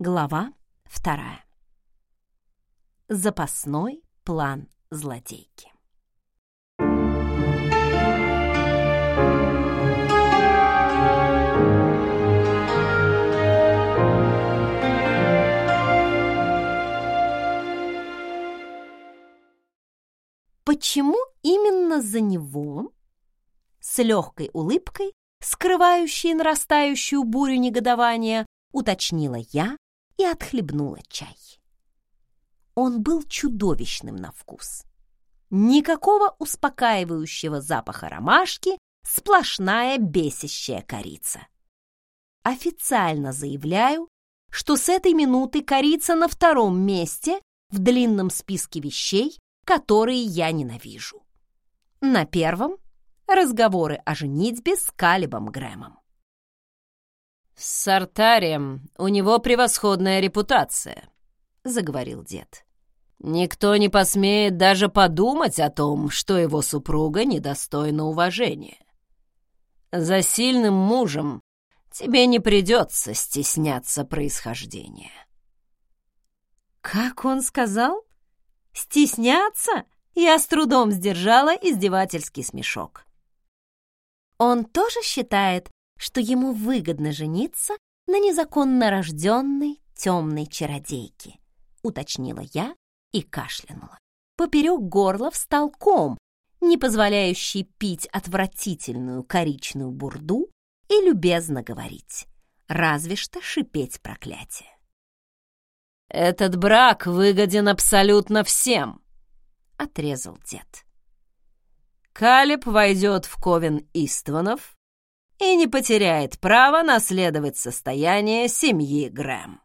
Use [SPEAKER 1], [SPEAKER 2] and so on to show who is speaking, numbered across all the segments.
[SPEAKER 1] Глава вторая. Запасной план злодейки. Почему именно за него? С легкой улыбкой, скрывающей нарастающую бурю негодования, уточнила я и отхлебнула чай. Он был чудовищным на вкус. Никакого успокаивающего запаха ромашки, сплошная бесящая корица. Официально заявляю, что с этой минуты корица на втором месте в длинном списке вещей, которые я ненавижу. На первом — разговоры о женитьбе с Калибом Грэмом.
[SPEAKER 2] «С Сартарием у него превосходная репутация», — заговорил дед. «Никто не посмеет даже подумать о том, что его супруга недостойна уважения. За сильным мужем тебе не придется стесняться происхождения».
[SPEAKER 1] «Как он сказал? Стесняться?» Я с трудом сдержала издевательский смешок. Он тоже считает, что ему выгодно жениться на незаконно рожденной темной чародейке, уточнила я и кашлянула. Поперек горла встал ком, не позволяющий пить отвратительную коричную бурду и любезно говорить, разве что шипеть проклятие.
[SPEAKER 2] «Этот брак выгоден абсолютно всем», — отрезал дед. Калиб войдет в ковен Истванов, и не потеряет права наследовать состояние семьи Грэм.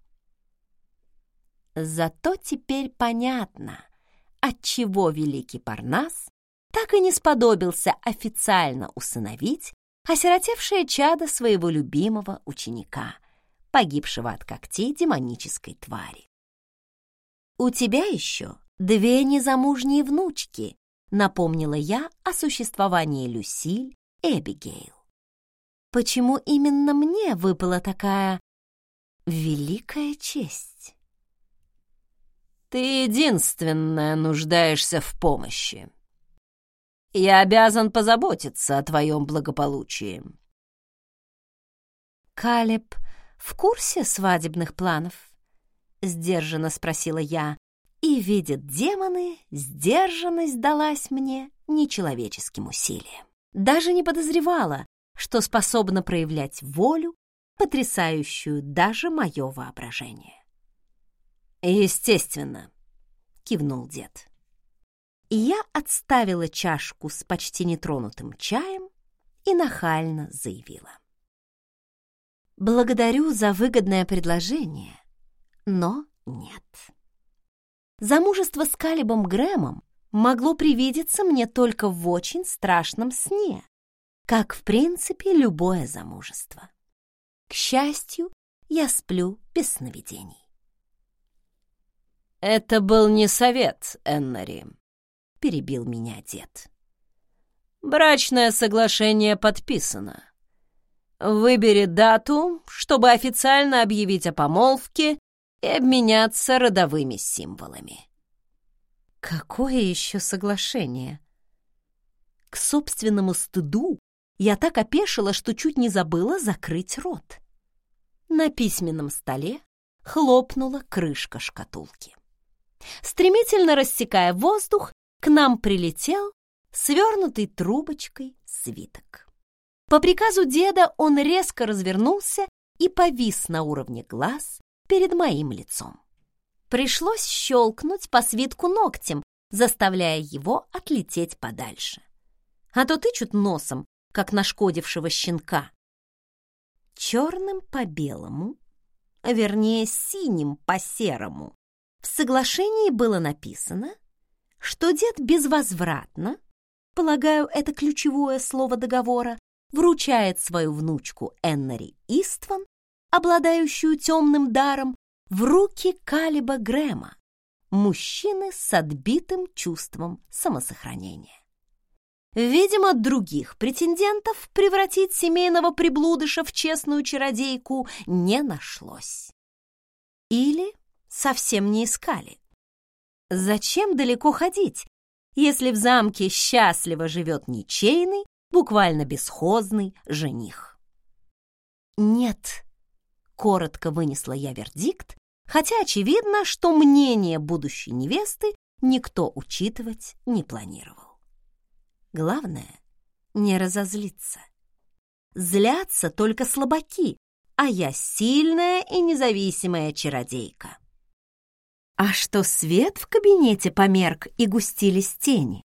[SPEAKER 1] Зато теперь понятно, отчего великий Парнас так и не сподобился официально усыновить осиротевшее чадо своего любимого ученика, погибшего от когтей демонической твари. «У тебя еще две незамужние внучки», напомнила я о существовании Люсиль Эбигейл. Почему именно мне выпала такая великая честь?
[SPEAKER 2] Ты единственная нуждаешься в помощи. Я обязан позаботиться о твоем благополучии.
[SPEAKER 1] Калеб в курсе свадебных планов? Сдержанно спросила я, и, видят демоны, сдержанность далась мне нечеловеческим усилием. Даже не подозревала, что способна проявлять волю, потрясающую даже мое воображение.
[SPEAKER 2] «Естественно», — кивнул дед.
[SPEAKER 1] И я отставила чашку с почти нетронутым чаем и нахально заявила. «Благодарю за выгодное предложение, но нет». Замужество с Калибом Грэмом могло привидеться мне только в очень страшном сне, как, в принципе, любое замужество. К счастью, я сплю без сновидений.
[SPEAKER 2] «Это был не совет, Эннери», — перебил меня дед. «Брачное соглашение подписано. Выбери дату, чтобы официально объявить о помолвке и обменяться родовыми символами».
[SPEAKER 1] «Какое еще соглашение?» К собственному стыду я так опешила, что чуть не забыла закрыть рот. На письменном столе хлопнула крышка шкатулки. Стремительно рассекая воздух, к нам прилетел свернутый трубочкой свиток. По приказу деда он резко развернулся и повис на уровне глаз перед моим лицом. Пришлось щелкнуть по свитку ногтем, заставляя его отлететь подальше. А то тычут носом как нашкодившего щенка. Черным по белому, вернее синим по серому, в соглашении было написано, что дед безвозвратно, полагаю, это ключевое слово договора, вручает свою внучку Эннери Истван, обладающую темным даром, в руки Калиба Грэма, мужчины с отбитым чувством самосохранения. Видимо, других претендентов превратить семейного приблудыша в честную чародейку не нашлось. Или совсем не искали. Зачем далеко ходить, если в замке счастливо живет ничейный, буквально бесхозный жених? Нет, коротко вынесла я вердикт, хотя очевидно, что мнение будущей невесты никто учитывать не планировал. Главное — не разозлиться. Злятся только слабаки, а я сильная и независимая чародейка. А что свет в кабинете померк и густились тени,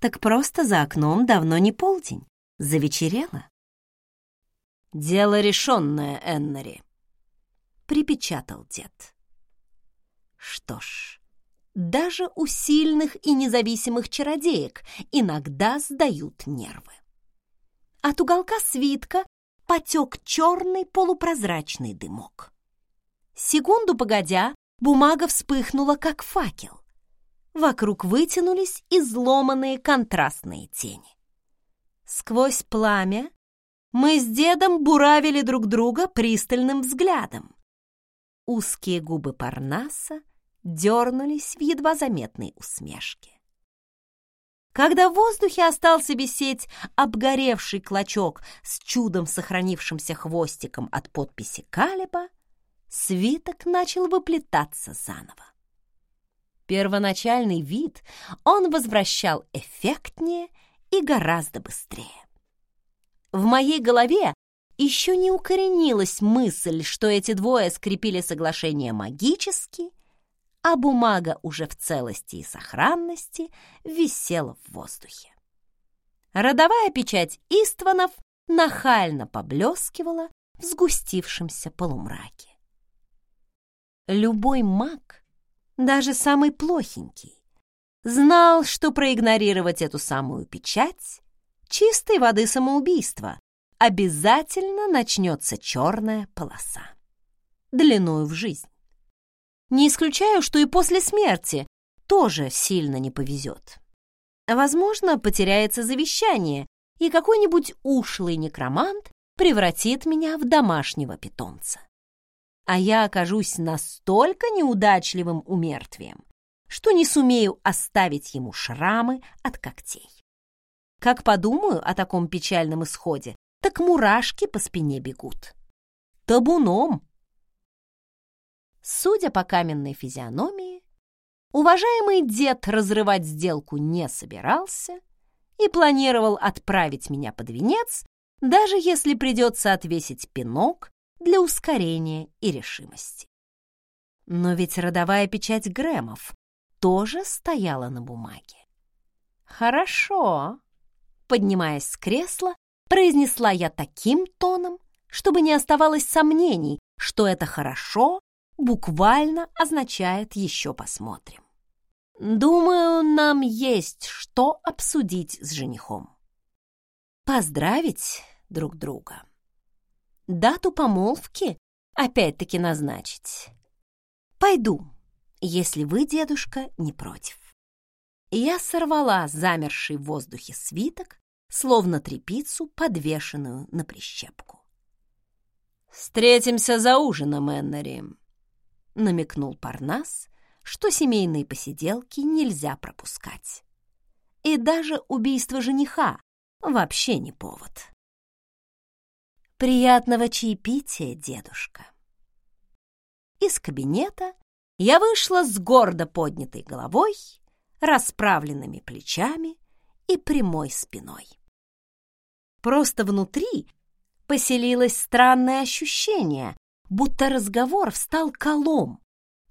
[SPEAKER 1] так просто за окном давно не полдень, завечерело.
[SPEAKER 2] «Дело решенное, Эннери», — припечатал дед.
[SPEAKER 1] Что ж, даже у сильных и независимых чародеек иногда сдают нервы. От уголка свитка потек черный полупрозрачный дымок. Секунду погодя, бумага вспыхнула, как факел. Вокруг вытянулись изломанные контрастные тени. Сквозь пламя мы с дедом буравили друг друга пристальным взглядом. Узкие губы Парнаса дернулись в едва заметной усмешке. Когда в воздухе остался висеть обгоревший клочок с чудом сохранившимся хвостиком от подписи Калиба, свиток начал выплетаться заново. Первоначальный вид он возвращал эффектнее и гораздо быстрее. В моей голове еще не укоренилась мысль, что эти двое скрепили соглашение магически а бумага уже в целости и сохранности висела в воздухе. Родовая печать Истванов нахально поблескивала в сгустившемся полумраке. Любой маг, даже самый плохенький, знал, что проигнорировать эту самую печать чистой воды самоубийства обязательно начнется черная полоса, длиною в жизнь. Не исключаю, что и после смерти тоже сильно не повезет. Возможно, потеряется завещание, и какой-нибудь ушлый некромант превратит меня в домашнего питомца. А я окажусь настолько неудачливым умертвием, что не сумею оставить ему шрамы от когтей. Как подумаю о таком печальном исходе, так мурашки по спине бегут. Табуном Судя по каменной физиономии, уважаемый дед разрывать сделку не собирался и планировал отправить меня под венец, даже если придется отвесить пинок для ускорения и решимости. Но ведь родовая печать Грэмов тоже стояла на бумаге. «Хорошо», — поднимаясь с кресла, произнесла я таким тоном, чтобы не оставалось сомнений, что это хорошо буквально означает «еще посмотрим». Думаю, нам есть что обсудить с женихом. Поздравить друг друга. Дату помолвки опять-таки назначить. Пойду, если вы, дедушка, не против. Я сорвала замерший в воздухе свиток, словно трепицу, подвешенную на прищепку.
[SPEAKER 2] «Встретимся за ужином, Эннери»,
[SPEAKER 1] намекнул Парнас, что семейные посиделки нельзя пропускать. И даже убийство жениха вообще не повод. Приятного чаепития, дедушка. Из кабинета я вышла с гордо поднятой головой, расправленными плечами и прямой спиной. Просто внутри поселилось странное ощущение, будто разговор встал колом,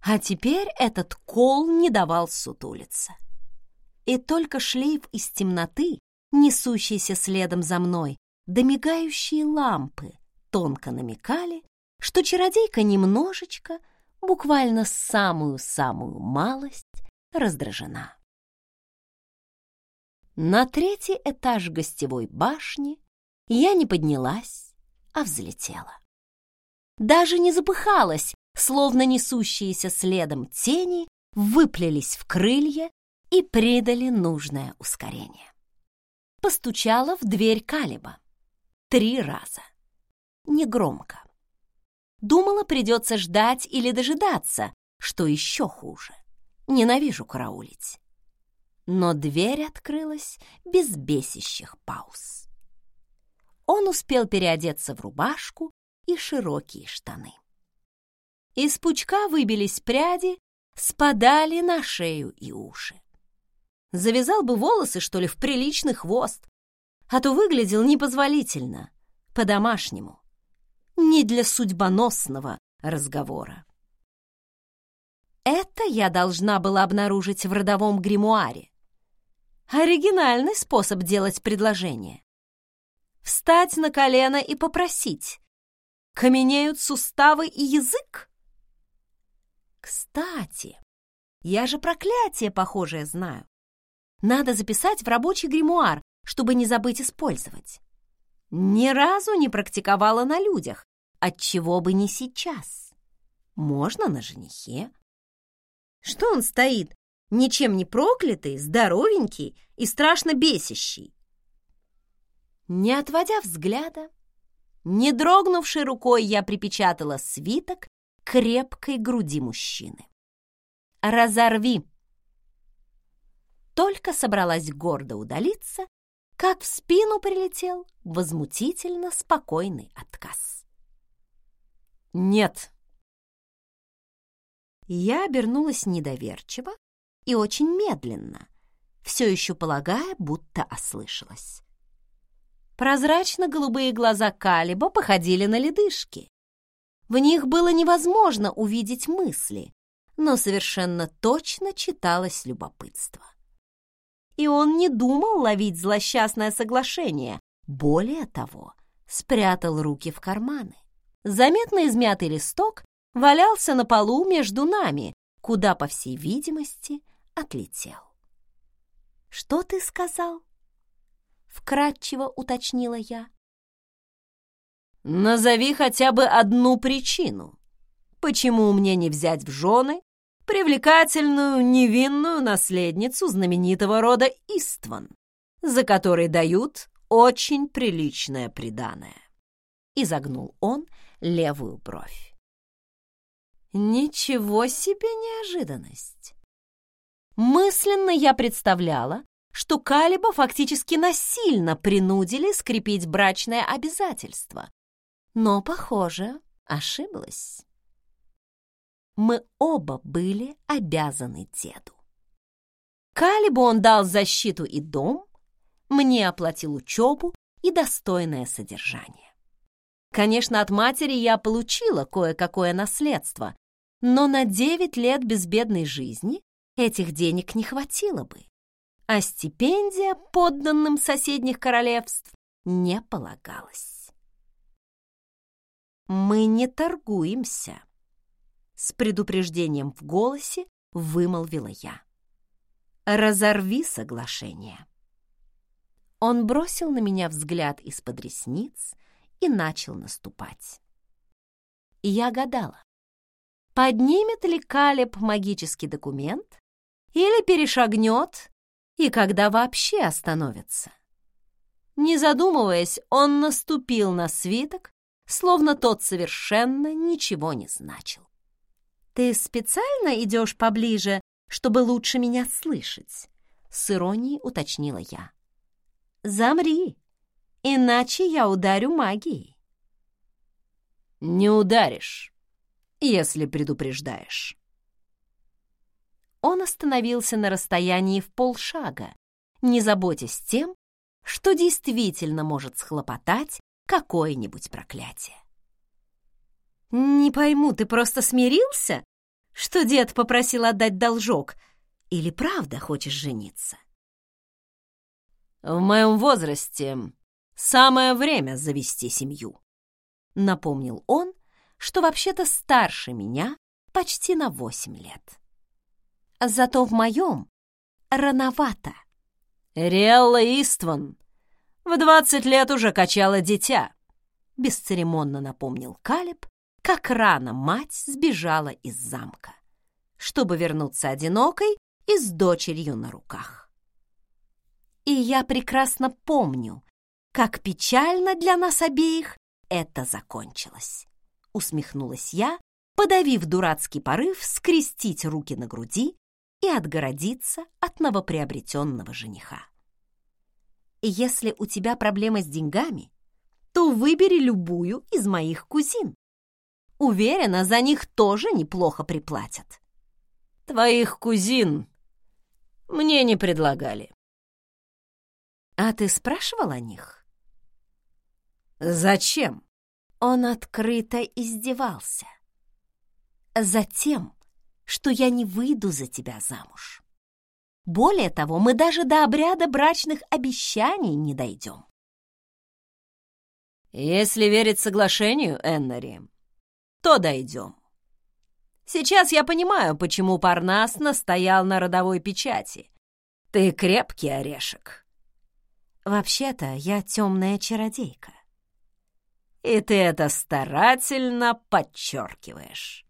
[SPEAKER 1] а теперь этот кол не давал сутулиться. И только шлейф из темноты, несущийся следом за мной, да мигающие лампы тонко намекали, что чародейка немножечко, буквально самую-самую малость, раздражена. На третий этаж гостевой башни я не поднялась, а взлетела даже не запыхалась, словно несущиеся следом тени выплелись в крылья и придали нужное ускорение. Постучала в дверь Калиба. Три раза. Негромко. Думала, придется ждать или дожидаться, что еще хуже. Ненавижу караулить. Но дверь открылась без бесящих пауз. Он успел переодеться в рубашку и широкие штаны. Из пучка выбились пряди, спадали на шею и уши. Завязал бы волосы, что ли, в приличный хвост, а то выглядел непозволительно, по-домашнему, не для судьбоносного разговора. Это я должна была обнаружить в родовом гримуаре. Оригинальный способ делать предложение. Встать на колено и попросить. Каменеют суставы и язык? Кстати, я же проклятие похожее знаю. Надо записать в рабочий гримуар, чтобы не забыть использовать. Ни разу не практиковала на людях, отчего бы не сейчас. Можно на женихе. Что он стоит, ничем не проклятый, здоровенький и страшно бесящий? Не отводя взгляда, не дрогнувшей рукой я припечатала свиток крепкой груди мужчины. «Разорви!» Только собралась гордо удалиться, как в спину прилетел возмутительно спокойный отказ. «Нет!» Я обернулась недоверчиво и очень медленно, все еще полагая, будто ослышалась. Прозрачно-голубые глаза Калиба походили на ледышки. В них было невозможно увидеть мысли, но совершенно точно читалось любопытство. И он не думал ловить злосчастное соглашение. Более того, спрятал руки в карманы. Заметно измятый листок валялся на полу между нами, куда, по всей видимости, отлетел. «Что ты сказал?» — вкратчиво уточнила я. Назови хотя бы одну причину, почему мне не взять в жены привлекательную невинную наследницу знаменитого рода Истван, за которой дают очень приличное приданое. Изогнул он левую бровь. Ничего себе неожиданность! Мысленно я представляла, что Калиба фактически насильно принудили скрепить брачное обязательство, но, похоже, ошиблась. Мы оба были обязаны деду. Калибу он дал защиту и дом, мне оплатил учебу и достойное содержание. Конечно, от матери я получила кое-какое наследство, но на девять лет безбедной жизни этих денег не хватило бы, а стипендия подданным соседних королевств не полагалась. «Мы не торгуемся», — с предупреждением в голосе вымолвила я. «Разорви соглашение». Он бросил на меня взгляд из-под ресниц и начал наступать. Я гадала, поднимет ли Калеб магический документ или перешагнет, и когда вообще остановится. Не задумываясь, он наступил на свиток, словно тот совершенно ничего не значил. «Ты специально идешь поближе, чтобы лучше меня слышать?» — с иронией уточнила я. «Замри, иначе я ударю магией». «Не ударишь, если предупреждаешь». Он остановился на расстоянии в полшага, не заботясь тем, что действительно может схлопотать какое-нибудь проклятие. «Не пойму, ты просто смирился, что дед попросил отдать должок, или правда хочешь жениться?» «В моем возрасте самое время завести семью», — напомнил он, что вообще-то старше меня почти на восемь лет. Зато в моем рановато. Риэлла Истван в двадцать лет уже качала дитя», — бесцеремонно напомнил Калиб, как рано мать сбежала из замка, чтобы вернуться одинокой и с дочерью на руках. И я прекрасно помню, как печально для нас обеих это закончилось. усмехнулась я, подавив дурацкий порыв скрестить руки на груди и отгородиться от новоприобретенного жениха. Если у тебя проблемы с деньгами, то выбери любую из моих кузин. Уверена, за них тоже неплохо приплатят.
[SPEAKER 2] Твоих кузин мне не предлагали.
[SPEAKER 1] А ты спрашивал о них?
[SPEAKER 2] Зачем?
[SPEAKER 1] Он открыто издевался. Затем, что я не выйду за тебя замуж. Более того, мы даже до обряда брачных обещаний не дойдем.
[SPEAKER 2] Если верить соглашению, Эннери, то дойдем. Сейчас я понимаю, почему Парнас настоял на родовой печати. Ты крепкий орешек.
[SPEAKER 1] Вообще-то я темная чародейка.
[SPEAKER 2] И ты это старательно подчеркиваешь.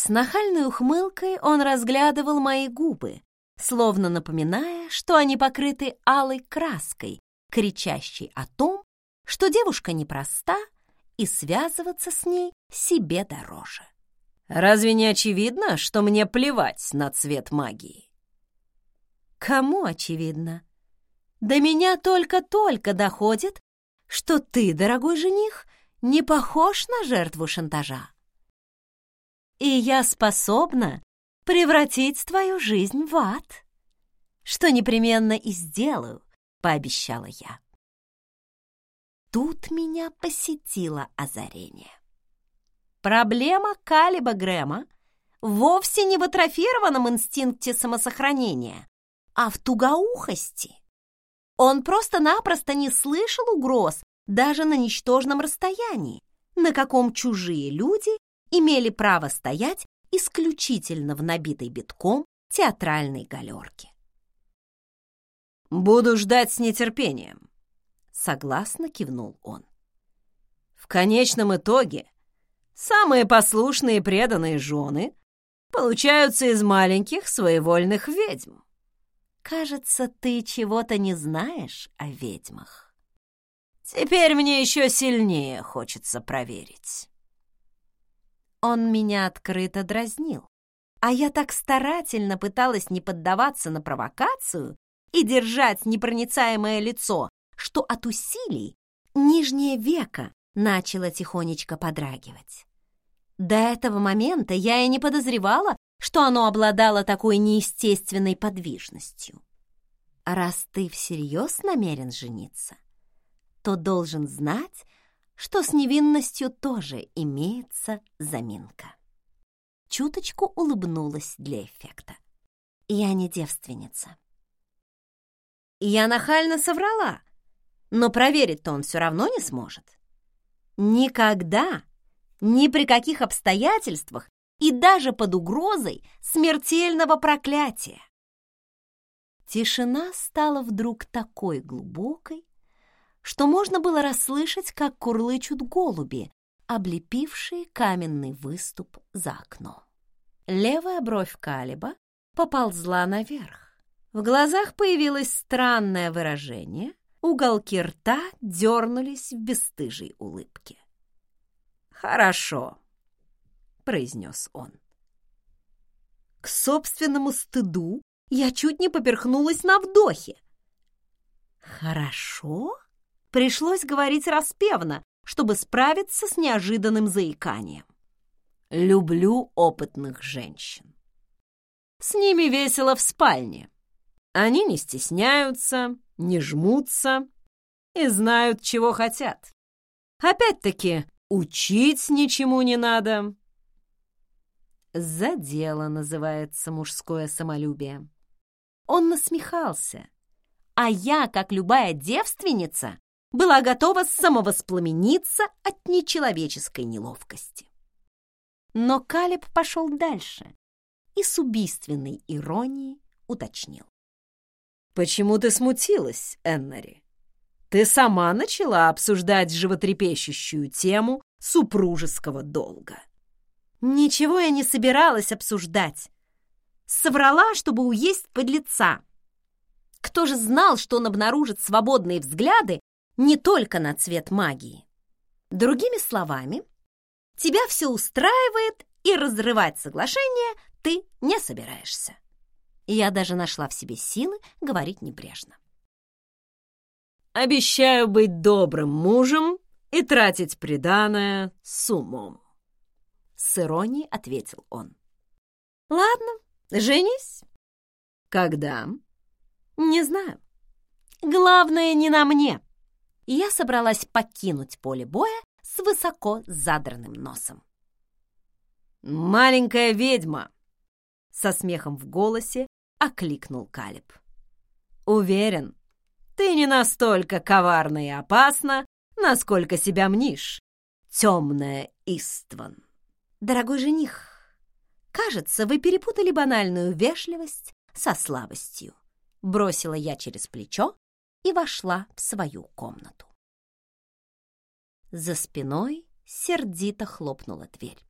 [SPEAKER 1] С нахальной ухмылкой он разглядывал мои губы, словно напоминая, что они покрыты алой краской, кричащей о том, что девушка непроста и связываться с ней себе дороже.
[SPEAKER 2] Разве не очевидно, что мне плевать на цвет магии?
[SPEAKER 1] Кому очевидно? До меня только-только доходит, что ты, дорогой жених, не похож на жертву шантажа. И я способна превратить твою жизнь в ад, что непременно и сделаю, пообещала я. Тут меня посетило озарение. Проблема Калиба Грэма вовсе не в атрофированном инстинкте самосохранения, а в тугоухости. Он просто-напросто не слышал угроз даже на ничтожном расстоянии, на каком чужие люди имели право стоять исключительно в набитой битком театральной галерке.
[SPEAKER 2] «Буду ждать с нетерпением», — согласно кивнул он. «В конечном итоге самые послушные и преданные жены получаются из маленьких своевольных ведьм.
[SPEAKER 1] Кажется, ты чего-то не знаешь о ведьмах.
[SPEAKER 2] Теперь мне еще сильнее хочется проверить.
[SPEAKER 1] Он меня открыто дразнил, а я так старательно пыталась не поддаваться на провокацию и держать непроницаемое лицо, что от усилий нижнее веко начало тихонечко подрагивать. До этого момента я и не подозревала, что оно обладало такой неестественной подвижностью. Раз ты всерьез намерен жениться, то должен знать, что с невинностью тоже имеется заминка. Чуточку улыбнулась для эффекта. Я не девственница. Я нахально соврала, но проверить-то он все равно не сможет. Никогда, ни при каких обстоятельствах и даже под угрозой смертельного проклятия. Тишина стала вдруг такой глубокой, что можно было расслышать, как курлычут голуби, облепившие каменный выступ за окном. Левая бровь Калиба поползла наверх. В глазах появилось странное выражение, уголки рта дернулись в бесстыжей улыбке.
[SPEAKER 2] «Хорошо», произнес он.
[SPEAKER 1] К собственному стыду я чуть не поперхнулась на вдохе. «Хорошо?» Пришлось говорить распевно, чтобы справиться с неожиданным заиканием.
[SPEAKER 2] «Люблю опытных женщин. С ними весело в спальне. Они не стесняются, не жмутся и знают, чего хотят. Опять-таки, учить ничему не надо,
[SPEAKER 1] «За дело» называется мужское самолюбие. Он насмехался, а я, как любая девственница, была готова самовоспламениться от нечеловеческой неловкости. Но Калеб пошел дальше и с убийственной иронией уточнил.
[SPEAKER 2] «Почему ты смутилась, Эннери? Ты сама начала обсуждать животрепещущую тему супружеского долга».
[SPEAKER 1] Ничего я не собиралась обсуждать. Соврала, чтобы уесть подлеца. Кто же знал, что он обнаружит свободные взгляды не только на цвет магии? Другими словами, тебя все устраивает, и разрывать соглашение ты не собираешься. Я даже нашла в себе силы говорить небрежно.
[SPEAKER 2] «Обещаю быть добрым мужем и тратить приданое с умом», — с иронией ответил он.
[SPEAKER 1] «Ладно, женись».
[SPEAKER 2] «Когда?»
[SPEAKER 1] «Не знаю. Главное, не на мне». Я собралась покинуть поле боя с высоко задранным носом.
[SPEAKER 2] «Маленькая ведьма!» Со смехом в голосе окликнул Калиб. «Уверен, ты не настолько коварна и опасна, насколько себя мнишь, темная Истван».
[SPEAKER 1] «Дорогой жених, кажется, вы перепутали банальную вежливость со слабостью», бросила я через плечо и вошла в свою комнату. За спиной сердито хлопнула дверь.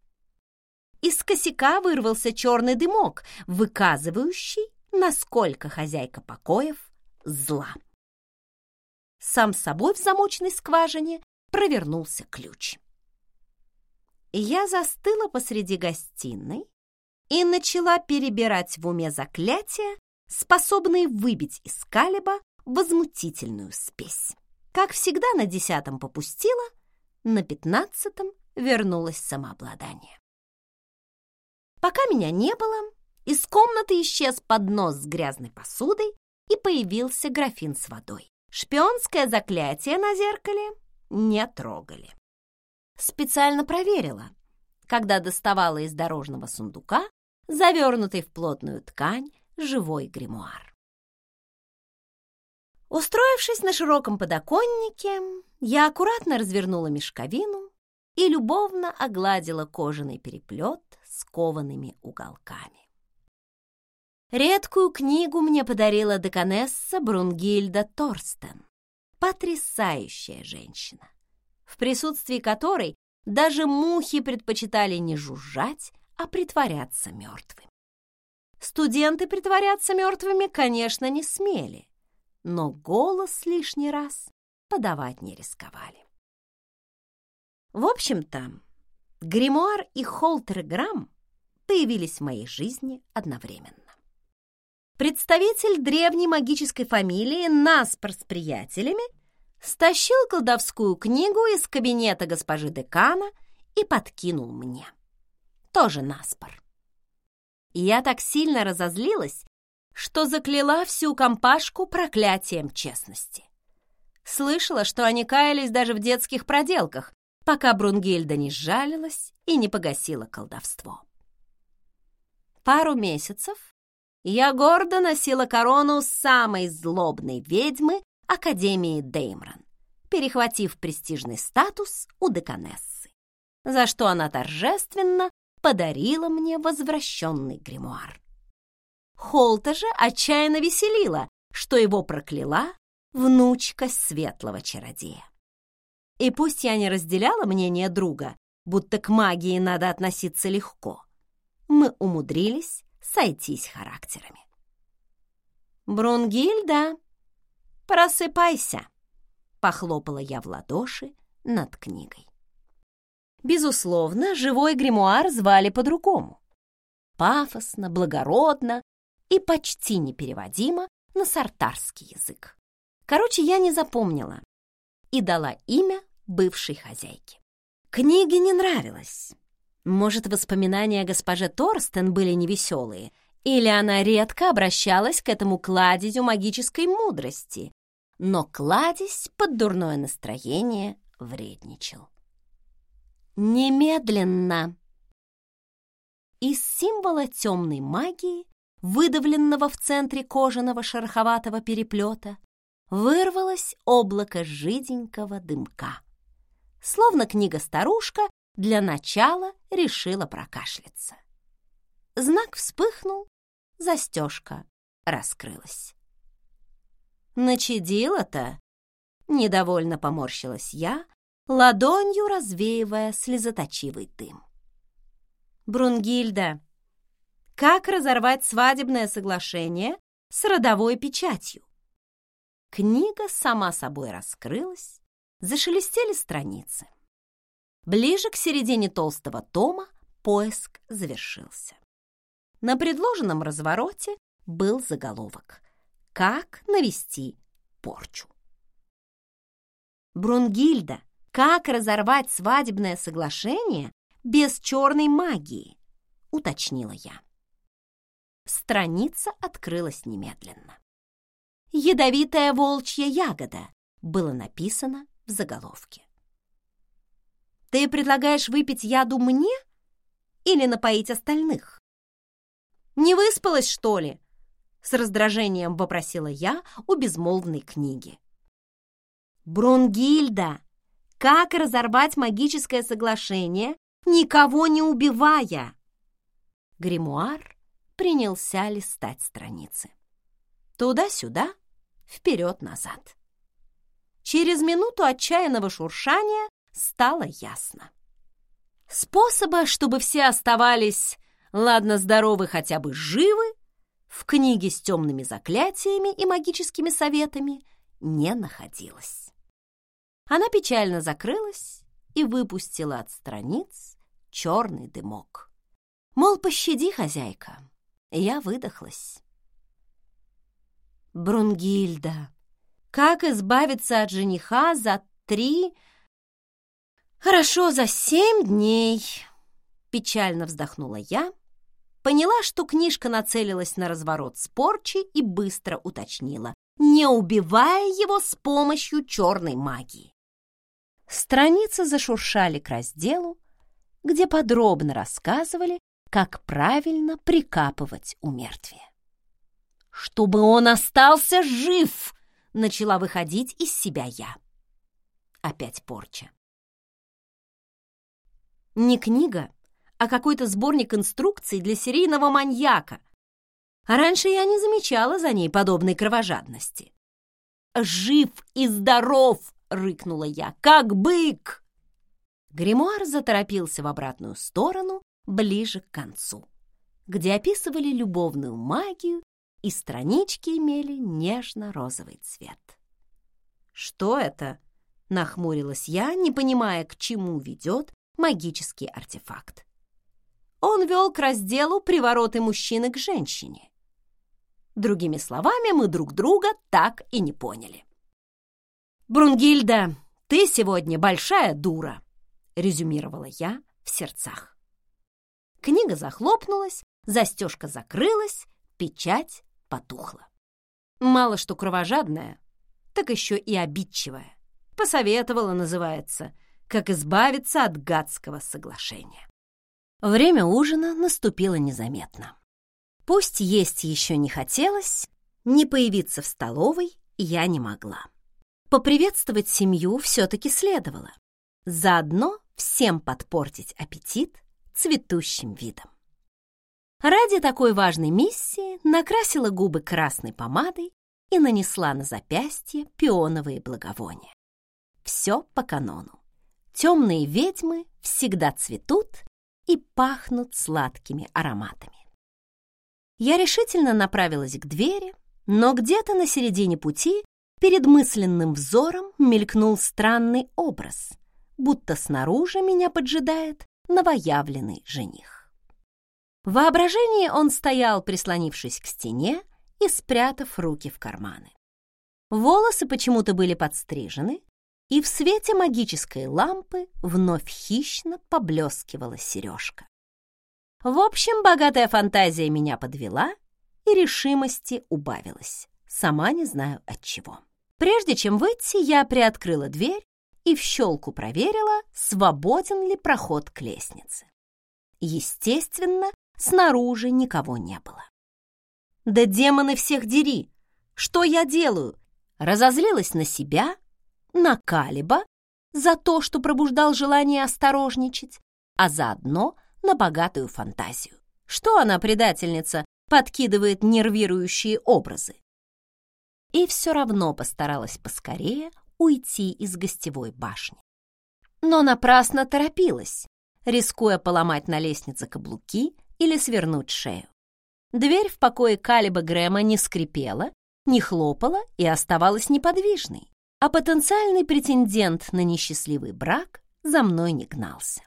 [SPEAKER 1] Из косяка вырвался черный дымок, выказывающий, насколько хозяйка покоев зла. Сам собой в замочной скважине провернулся ключ. Я застыла посреди гостиной и начала перебирать в уме заклятия, способные выбить из калиба возмутительную спесь. Как всегда на десятом попустила, на пятнадцатом вернулось самообладание. Пока меня не было, из комнаты исчез поднос с грязной посудой и появился графин с водой. Шпионское заклятие на зеркале не трогали. Специально проверила, когда доставала из дорожного сундука завернутый в плотную ткань живой гримуар. Устроившись на широком подоконнике, я аккуратно развернула мешковину и любовно огладила кожаный переплет с коваными уголками. Редкую книгу мне подарила деканесса Брунгильда Торстен. Потрясающая женщина, в присутствии которой даже мухи предпочитали не жужжать, а притворяться мертвыми. Студенты притворяться мертвыми, конечно, не смели, но голос лишний раз подавать не рисковали. В общем-то, гримуар и холтерграмм появились в моей жизни одновременно. Представитель древней магической фамилии Наспор с приятелями стащил колдовскую книгу из кабинета госпожи декана и подкинул мне. Тоже Наспор. Я так сильно разозлилась, что закляла всю компашку проклятием честности. Слышала, что они каялись даже в детских проделках, пока Брунгильда не сжалилась и не погасила колдовство. Пару месяцев я гордо носила корону самой злобной ведьмы Академии Деймрон, перехватив престижный статус у деканессы, за что она торжественно подарила мне возвращенный гримуар. Холта же отчаянно веселила, что его прокляла внучка светлого чародея. И пусть я не разделяла мнение друга, будто к магии надо относиться легко, мы умудрились сойтись характерами. «Брунгильда, просыпайся!» — похлопала я в ладоши над книгой. Безусловно, живой гримуар звали по-другому. Пафосно, благородно и почти непереводимо на сартарский язык. Короче, я не запомнила и дала имя бывшей хозяйки. Книге не нравилось. Может, воспоминания о госпоже Торстен были невеселые, или она редко обращалась к этому кладезю магической мудрости, но кладезь под дурное настроение вредничал. Немедленно! Из символа темной магии, выдавленного в центре кожаного шероховатого переплета, вырвалось облако жиденького дымка. Словно книга-старушка для начала решила прокашляться. Знак вспыхнул, застежка раскрылась. «Начадила-то?» — недовольно поморщилась я, ладонью развеивая слезоточивый дым. «Брунгильда, как разорвать свадебное соглашение с родовой печатью?» Книга сама собой раскрылась, зашелестели страницы. Ближе к середине толстого тома поиск завершился. На предложенном развороте был заголовок «Как навести порчу». Брунгильда «Как разорвать свадебное соглашение без черной магии?» — уточнила я. Страница открылась немедленно. «Ядовитая волчья ягода» было написано в заголовке. «Ты предлагаешь выпить яду мне или напоить остальных?» «Не выспалась, что ли?» С раздражением вопросила я у безмолвной книги. «Брунгильда, как разорвать магическое соглашение, никого не убивая?» Гримуар принялся листать страницы. Туда-сюда, вперед-назад. Через минуту отчаянного шуршания стало ясно. Способа, чтобы все оставались, ладно, здоровы, хотя бы живы, в книге с темными заклятиями и магическими советами не находилось. Она печально закрылась и выпустила от страниц черный дымок. Мол, пощади, хозяйка, я выдохлась. Брунгильда, как избавиться от жениха за три... Хорошо, за семь дней. Печально вздохнула я, поняла, что книжка нацелилась на разворот с порчи и быстро уточнила, не убивая его с помощью черной магии. Страницы зашуршали к разделу, где подробно рассказывали, как правильно прикапывать у мертвия. «Чтобы он остался жив!» — начала выходить из себя я. Опять порча. Не книга, а какой-то сборник инструкций для серийного маньяка. Раньше я не замечала за ней подобной кровожадности. «Жив и здоров!» — рыкнула я, как бык. Гримуар заторопился в обратную сторону, ближе к концу, где описывали любовную магию, и странички имели нежно-розовый цвет. «Что это?» — нахмурилась я, не понимая, к чему ведет магический артефакт. Он вел к разделу «Привороты мужчины к женщине». Другими словами, мы друг друга так и не поняли. «Брунгильда, ты сегодня большая дура», — резюмировала я в сердцах. Книга захлопнулась, застежка закрылась, печать потухла. Мало что кровожадная, так еще и обидчивая. Посоветовала, называется, как избавиться от гадского соглашения. Время ужина наступило незаметно. Пусть есть еще не хотелось, не появиться в столовой я не могла. Поприветствовать семью все-таки следовало. Заодно всем подпортить аппетит цветущим видом. Ради такой важной миссии накрасила губы красной помадой и нанесла на запястье пионовые благовония. Все по канону. Темные ведьмы всегда цветут и пахнут сладкими ароматами. Я решительно направилась к двери, но где-то на середине пути перед мысленным взором мелькнул странный образ, будто снаружи меня поджидает новоявленный жених. В воображении он стоял, прислонившись к стене и спрятав руки в карманы. Волосы почему-то были подстрижены, и в свете магической лампы вновь хищно поблескивала сережка. В общем, богатая фантазия меня подвела, и решимости убавилась, сама не знаю от чего. Прежде чем выйти, я приоткрыла дверь и в щелку проверила, свободен ли проход к лестнице. Естественно, снаружи никого не было. «Да демоны всех дери! Что я делаю?» Разозлилась на себя, на Калиба за то, что пробуждал желание осторожничать, а заодно на богатую фантазию. Что она, предательница, подкидывает нервирующие образы? И все равно постаралась поскорее уйти из гостевой башни. Но напрасно торопилась, рискуя поломать на лестнице каблуки или свернуть шею. Дверь в покое Калиба Грэма не скрипела, не хлопала и оставалась неподвижной, а потенциальный претендент на несчастливый брак за мной не гнался.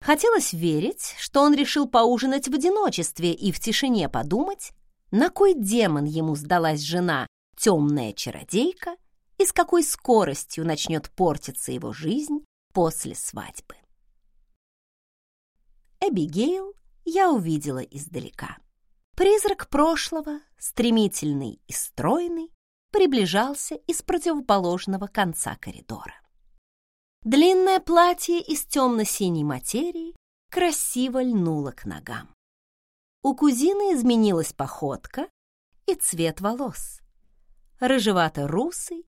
[SPEAKER 1] Хотелось верить, что он решил поужинать в одиночестве и в тишине подумать, на кой демон ему сдалась жена, темная чародейка, и с какой скоростью начнет портиться его жизнь после свадьбы. Эбигейл я увидела издалека. Призрак прошлого, стремительный и стройный, приближался из противоположного конца коридора. Длинное платье из темно-синей материи красиво льнуло к ногам. У кузины изменилась походка и цвет волос. Рыжевато-русый,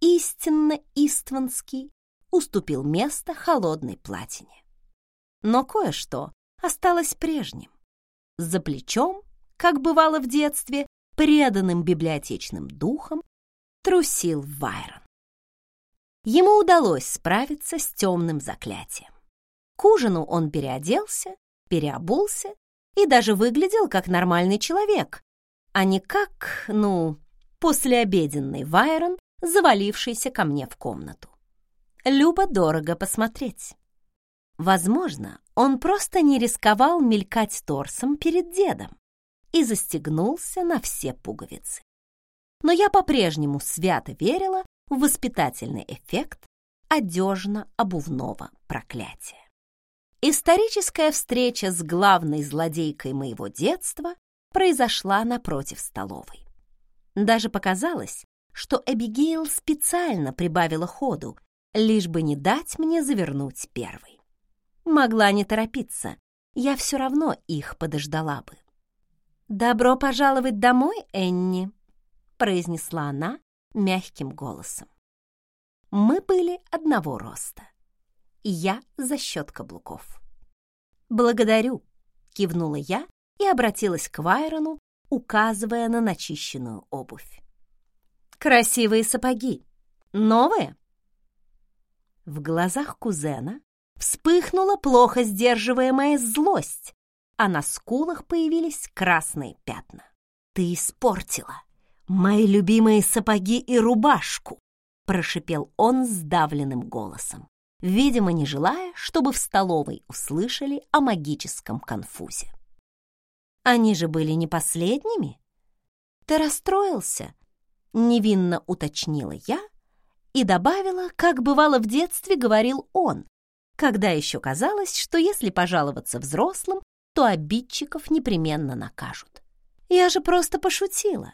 [SPEAKER 1] истинно истванский, уступил место холодной платине. Но кое-что осталось прежним. За плечом, как бывало в детстве, преданным библиотечным духом, трусил Вайрон. Ему удалось справиться с темным заклятием. К ужину он переоделся, переобулся и даже выглядел как нормальный человек, а не как, ну, послеобеденный Вайрон, завалившийся ко мне в комнату. Любо дорого посмотреть. Возможно, он просто не рисковал мелькать торсом перед дедом и застегнулся на все пуговицы. Но я по-прежнему свято верила в воспитательный эффект одежно-обувного проклятия. Историческая встреча с главной злодейкой моего детства произошла напротив столовой. Даже показалось, что Эбигейл специально прибавила ходу, лишь бы не дать мне завернуть первой. Могла не торопиться, я все равно их подождала бы. «Добро пожаловать домой, Энни», — произнесла она мягким голосом. Мы были одного роста, я за счет каблуков. «Благодарю», — кивнула я и обратилась к Вайрону, указывая на начищенную обувь. «Красивые сапоги. Новые?» В глазах кузена Вспыхнула плохо сдерживаемая злость, а на скулах появились красные пятна. «Ты испортила мои любимые сапоги и рубашку!» прошипел он сдавленным голосом, видимо, не желая, чтобы в столовой услышали о магическом конфузе. «Они же были не последними?» «Ты расстроился?» — невинно уточнила я и добавила, как бывало в детстве говорил он, когда еще казалось, что если пожаловаться взрослым, то обидчиков непременно накажут. Я же просто пошутила.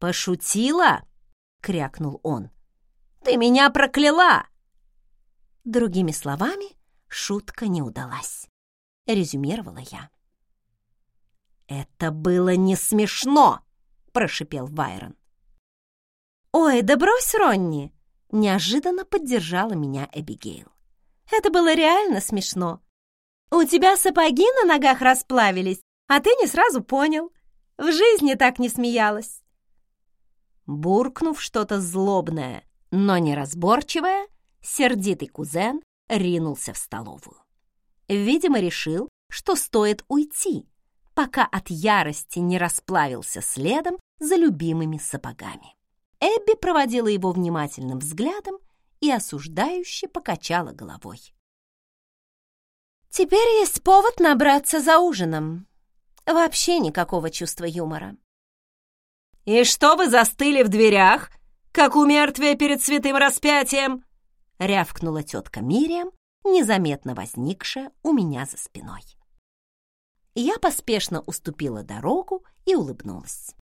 [SPEAKER 1] «Пошутила?» — крякнул он. «Ты меня прокляла!» Другими словами, шутка не удалась, — резюмировала я. «Это было не смешно!» — прошипел Вайрон. «Ой, да брось, Ронни!» — неожиданно поддержала меня Эбигейл. Это было реально смешно. У тебя сапоги на ногах расплавились, а ты не сразу понял. В жизни так не смеялась. Буркнув что-то злобное, но неразборчивое, сердитый кузен ринулся в столовую. Видимо, решил, что стоит уйти, пока от ярости не расплавился следом за любимыми сапогами. Эбби проводила его внимательным взглядом и осуждающе покачала головой. Теперь есть повод набраться за ужином. Вообще никакого чувства юмора. «И что вы застыли в дверях, как у мертвия перед святым распятием?» — рявкнула тетка Мириам, незаметно возникшая у меня за спиной. Я поспешно уступила дорогу и улыбнулась.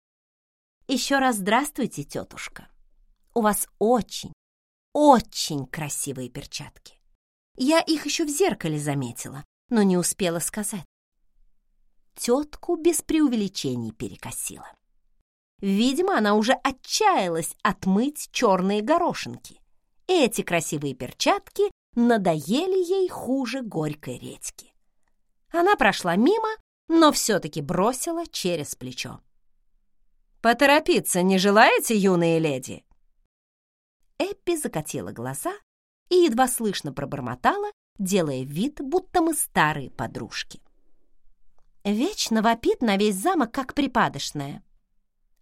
[SPEAKER 1] «Еще раз здравствуйте, тетушка. У вас очень, очень красивые перчатки. Я их еще в зеркале заметила, но не успела сказать. Тетку без преувеличений перекосила. Видимо, она уже отчаялась отмыть черные горошинки. Эти красивые перчатки надоели ей хуже горькой редьки. Она прошла мимо, но все-таки бросила через плечо. «Поторопиться не желаете, юные леди?» Эппи закатила глаза и едва слышно пробормотала, делая вид, будто мы старые подружки. Вечно вопит на весь замок, как припадочная.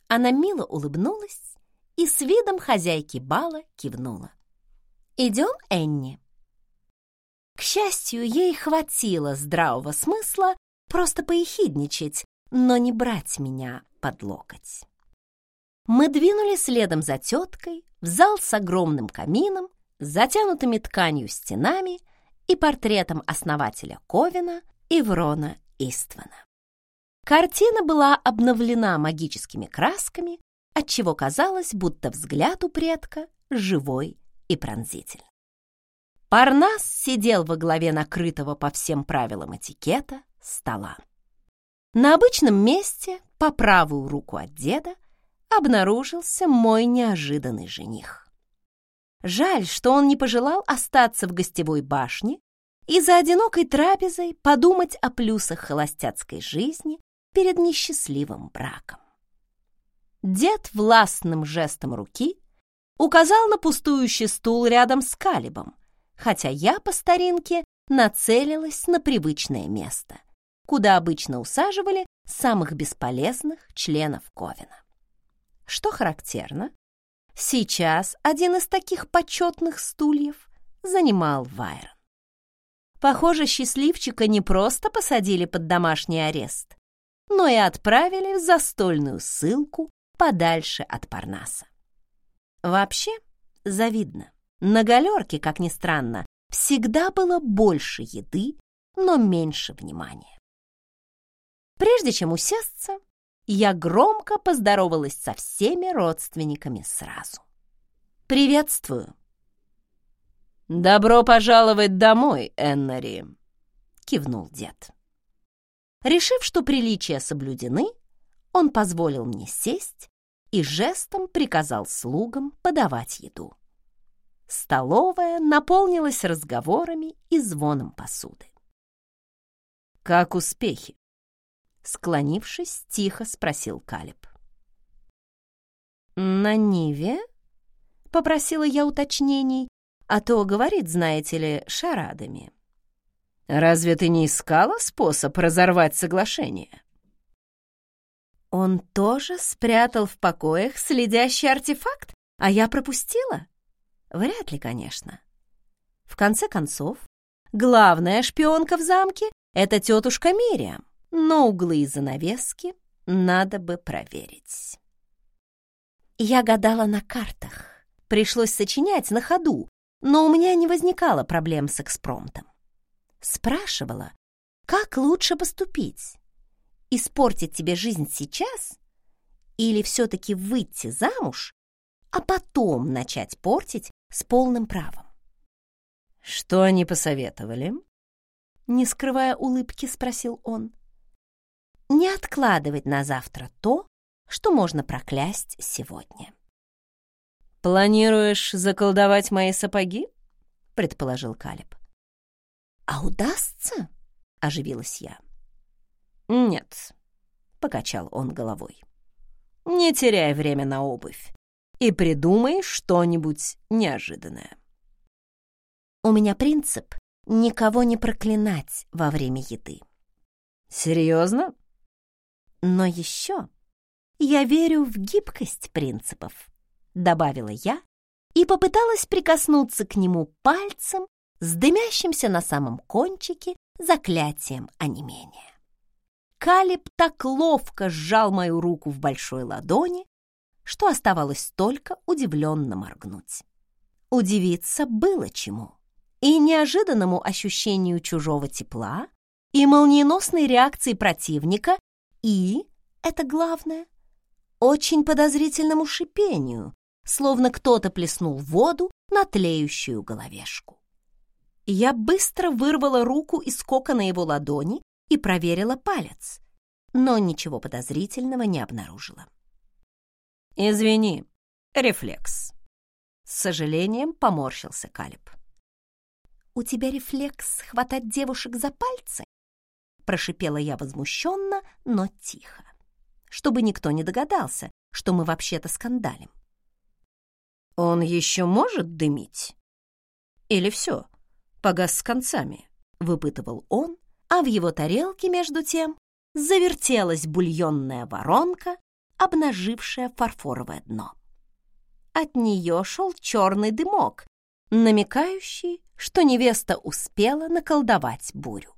[SPEAKER 1] Она мило улыбнулась и с видом хозяйки бала кивнула. «Идем, Энни?» К счастью, ей хватило здравого смысла просто поехидничать, но не брать меня под локоть. Мы двинули следом за теткой в зал с огромным камином, затянутыми тканью стенами и портретом основателя Ковина Иврона Иствана. Картина была обновлена магическими красками, отчего казалось, будто взгляд у предка живой и пронзительный. Парнас сидел во главе накрытого по всем правилам этикета стола. На обычном месте, по правую руку от деда, обнаружился мой неожиданный жених. Жаль, что он не пожелал остаться в гостевой башне и за одинокой трапезой подумать о плюсах холостяцкой жизни перед несчастливым браком. Дед властным жестом руки указал на пустующий стул рядом с Калибом, хотя я по старинке нацелилась на привычное место, куда обычно усаживали самых бесполезных членов Ковина. Что характерно, сейчас один из таких почетных стульев занимал Вайрон. Похоже, счастливчика не просто посадили под домашний арест, но и отправили в застольную ссылку подальше от Парнаса. Вообще, завидно. На галерке, как ни странно, всегда было больше еды, но меньше внимания. Прежде чем усесться, я громко поздоровалась со всеми родственниками сразу. «Приветствую!»
[SPEAKER 2] «Добро пожаловать домой, Эннери!» — кивнул дед.
[SPEAKER 1] Решив, что приличия соблюдены, он позволил мне сесть и жестом приказал слугам подавать еду. Столовая наполнилась разговорами и звоном посуды.
[SPEAKER 2] «Как успехи?»
[SPEAKER 1] Склонившись, тихо спросил Калиб. «На Ниве?» — попросила я уточнений, а то говорит, знаете ли, шарадами.
[SPEAKER 2] «Разве ты не искала способ разорвать соглашение?»
[SPEAKER 1] Он тоже спрятал в покоях следящий артефакт, а я пропустила? Вряд ли, конечно. В конце концов, главная шпионка в замке — это тетушка Мириам но углы и занавески надо бы проверить. Я гадала на картах. Пришлось сочинять на ходу, но у меня не возникало проблем с экспромтом. Спрашивала, как лучше поступить? Испортить тебе жизнь сейчас или все-таки выйти замуж, а потом начать портить с полным правом?
[SPEAKER 2] Что они посоветовали?
[SPEAKER 1] Не скрывая улыбки, спросил он не откладывать на завтра то, что можно проклясть сегодня.
[SPEAKER 2] «Планируешь заколдовать мои сапоги?» — предположил Калиб.
[SPEAKER 1] «А удастся?» — оживилась я.
[SPEAKER 2] «Нет», —
[SPEAKER 1] покачал он головой.
[SPEAKER 2] «Не теряй время на обувь и придумай что-нибудь неожиданное».
[SPEAKER 1] «У меня принцип — никого не проклинать во время еды».
[SPEAKER 2] «Серьезно?»
[SPEAKER 1] Но еще я верю в гибкость принципов, добавила я и попыталась прикоснуться к нему пальцем с дымящимся на самом кончике заклятием онемения. Калиб так ловко сжал мою руку в большой ладони, что оставалось только удивленно моргнуть. Удивиться было чему. И неожиданному ощущению чужого тепла, и молниеносной реакции противника, и, это главное, очень подозрительному шипению, словно кто-то плеснул воду на тлеющую головешку. Я быстро вырвала руку из кокона его ладони и проверила палец, но ничего подозрительного не обнаружила.
[SPEAKER 2] «Извини, рефлекс», — с сожалением поморщился Калиб.
[SPEAKER 1] «У тебя рефлекс хватать девушек за пальцы?» Прошипела я возмущенно, но тихо, чтобы никто не догадался, что мы вообще-то скандалим.
[SPEAKER 2] «Он еще может дымить? Или все, погас с концами?» — выпытывал он, а в его тарелке, между тем, завертелась бульонная воронка, обнажившая фарфоровое дно. От нее шел черный дымок, намекающий,
[SPEAKER 1] что невеста успела наколдовать бурю.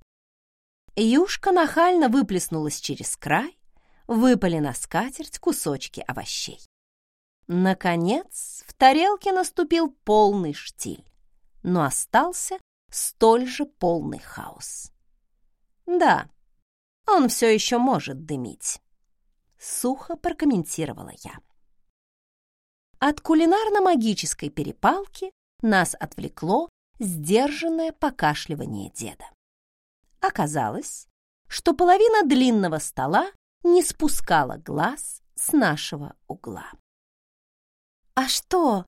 [SPEAKER 1] Юшка нахально выплеснулась через край, выпали на скатерть кусочки овощей. Наконец, в тарелке наступил полный штиль, но остался столь же полный хаос. Да, он все еще может дымить. Сухо прокомментировала я. От кулинарно-магической перепалки нас отвлекло сдержанное покашливание деда. Оказалось, что половина длинного стола не спускала глаз с нашего угла. «А что,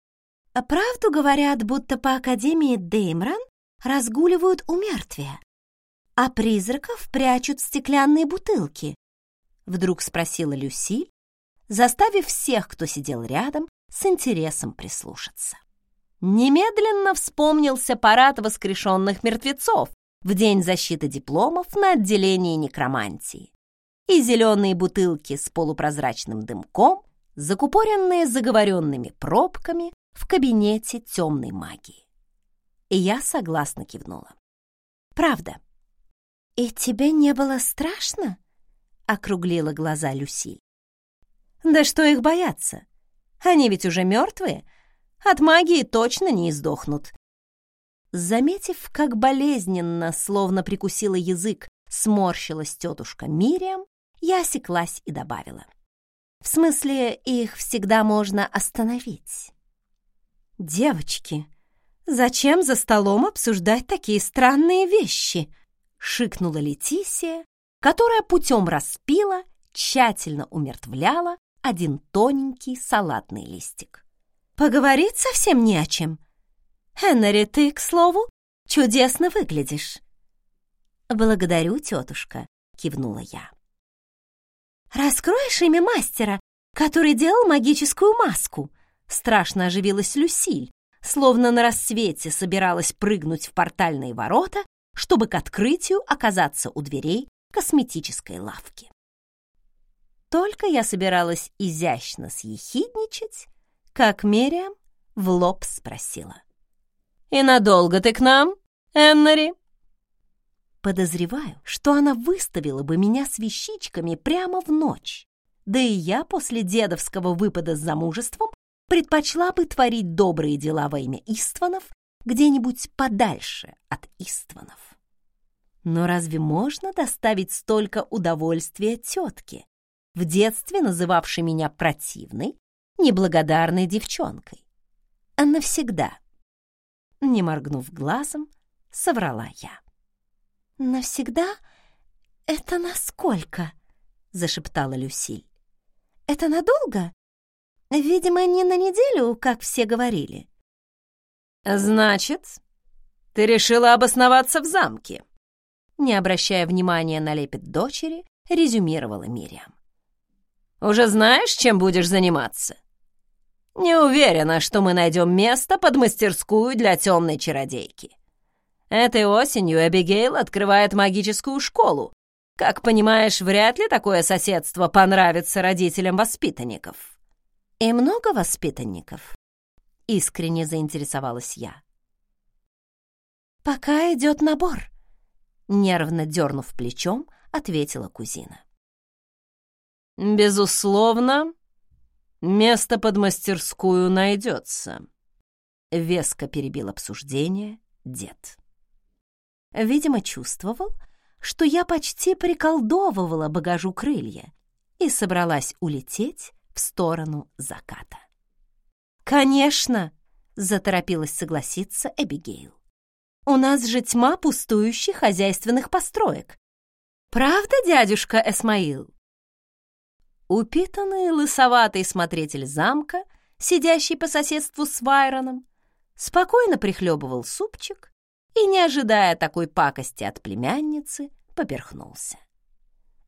[SPEAKER 1] правду говорят, будто по Академии Деймран разгуливают у мертвия, а призраков прячут в стеклянные бутылки?» Вдруг спросила Люси, заставив всех, кто сидел рядом, с интересом прислушаться. Немедленно вспомнился парад воскрешенных мертвецов в день защиты дипломов на отделении некромантии и зеленые бутылки с полупрозрачным дымком, закупоренные заговоренными пробками в кабинете темной магии. И я согласно кивнула. «Правда». «И тебе не было страшно?» — округлила глаза Люси. «Да что их бояться? Они ведь уже мертвые, от магии точно не издохнут. Заметив, как болезненно, словно прикусила язык, сморщилась тетушка Мириам, я осеклась и добавила. В смысле, их всегда можно остановить. «Девочки, зачем за столом обсуждать такие странные вещи?» — шикнула Летисия, которая путем распила, тщательно умертвляла один тоненький салатный листик. Поговорить совсем не о чем. Хеннери, ты, к слову, чудесно выглядишь. Благодарю, тетушка, кивнула я. Раскроешь имя мастера, который делал магическую маску? Страшно оживилась Люсиль, словно на рассвете собиралась прыгнуть в портальные ворота, чтобы к открытию оказаться у дверей косметической лавки. Только я собиралась изящно съехидничать, как Мериам в лоб спросила. «И надолго ты к нам, Эннери?» Подозреваю, что она выставила бы меня с вещичками прямо в ночь. Да и я после дедовского выпада с замужеством предпочла бы творить добрые дела во имя Истванов где-нибудь подальше от Истванов. Но разве можно доставить столько удовольствия тетке, в детстве называвшей меня противной неблагодарной девчонкой. А навсегда. Не моргнув глазом, соврала я. «Навсегда? Это насколько?» — зашептала Люсиль. «Это надолго? Видимо, не на неделю, как все говорили».
[SPEAKER 2] «Значит, ты решила обосноваться в замке?» Не обращая внимания на лепет дочери, резюмировала Мириам. «Уже знаешь, чем будешь заниматься?» Не уверена, что мы найдем место под мастерскую для темной чародейки. Этой осенью Эбигейл открывает магическую школу. Как понимаешь, вряд ли такое соседство понравится родителям воспитанников.
[SPEAKER 1] И много воспитанников? Искренне заинтересовалась я. Пока идет набор, нервно дернув плечом, ответила кузина.
[SPEAKER 2] Безусловно, «Место под мастерскую найдется», — веско перебил обсуждение дед.
[SPEAKER 1] Видимо, чувствовал, что я почти приколдовывала багажу крылья и собралась улететь в сторону заката. «Конечно!» — заторопилась согласиться Эбигейл. «У нас же тьма пустующих хозяйственных построек. Правда, дядюшка Эсмаил?» Упитанный лысоватый смотритель замка, сидящий по соседству с Вайроном, спокойно прихлебывал супчик и, не ожидая такой пакости от племянницы, поперхнулся.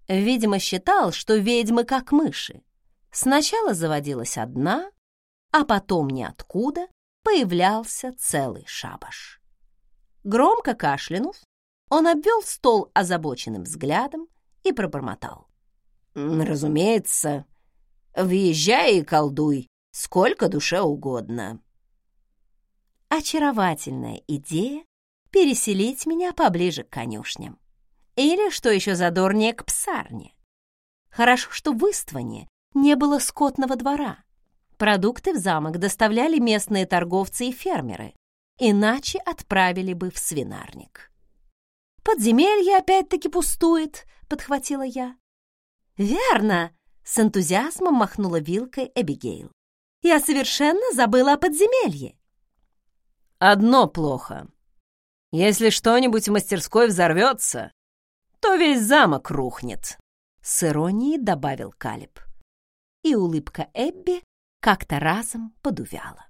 [SPEAKER 1] Видимо, считал, что ведьмы как мыши. Сначала заводилась одна, а потом ниоткуда появлялся целый шабаш. Громко кашлянув, он обвел стол озабоченным взглядом и пробормотал.
[SPEAKER 2] Разумеется, въезжай и колдуй, сколько душе угодно.
[SPEAKER 1] Очаровательная идея переселить меня поближе к конюшням. Или, что еще задорнее, к псарне. Хорошо, что в Истване не было скотного двора. Продукты в замок доставляли местные торговцы и фермеры, иначе отправили бы в свинарник. «Подземелье опять-таки пустует», — подхватила я. «Верно!» — с энтузиазмом махнула вилкой Эбигейл. «Я совершенно забыла о подземелье».
[SPEAKER 2] «Одно плохо. Если что-нибудь в мастерской взорвется, то весь замок рухнет», — с иронией добавил Калиб.
[SPEAKER 1] И улыбка Эбби как-то разом подувяла.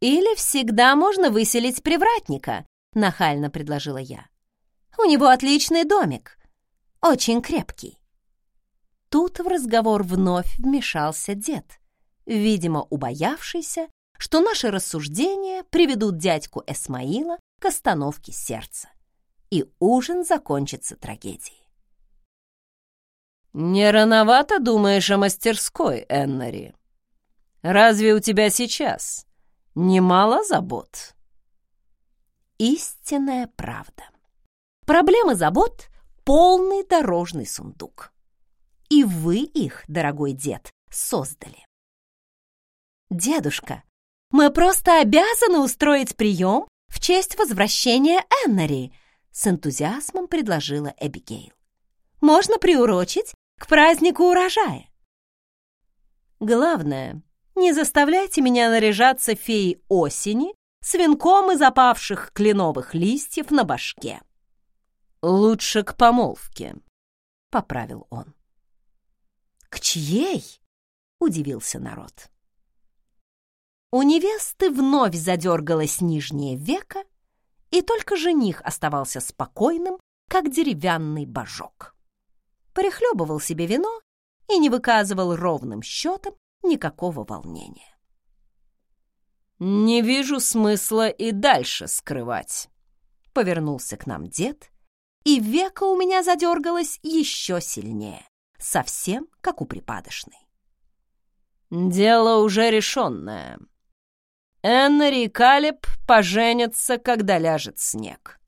[SPEAKER 1] «Или всегда можно выселить привратника», — нахально предложила я. «У него отличный домик, очень крепкий». Тут в разговор вновь вмешался дед, видимо, убоявшийся, что наши рассуждения приведут дядьку Эсмаила к остановке сердца, и ужин закончится трагедией.
[SPEAKER 2] «Не рановато думаешь о мастерской, Эннери? Разве у тебя сейчас немало забот?»
[SPEAKER 1] Истинная правда. Проблемы забот — полный дорожный сундук. И вы их, дорогой дед, создали. Дедушка, мы просто обязаны устроить прием в честь возвращения Эннери, с энтузиазмом предложила Эбигейл. Можно приурочить к празднику урожая. Главное, не заставляйте меня наряжаться феей осени с венком из опавших кленовых листьев на башке.
[SPEAKER 2] Лучше к помолвке, — поправил он.
[SPEAKER 1] «К чьей?» — удивился народ. У невесты вновь задергалось нижнее веко, и только жених оставался спокойным, как деревянный божок. Прихлебывал себе вино и не выказывал ровным счетом никакого волнения.
[SPEAKER 2] «Не вижу смысла и дальше скрывать», — повернулся к нам дед, и веко у меня задергалось еще сильнее совсем как у припадочной. Дело уже решенное. Эннери и Калеб поженятся, когда ляжет снег.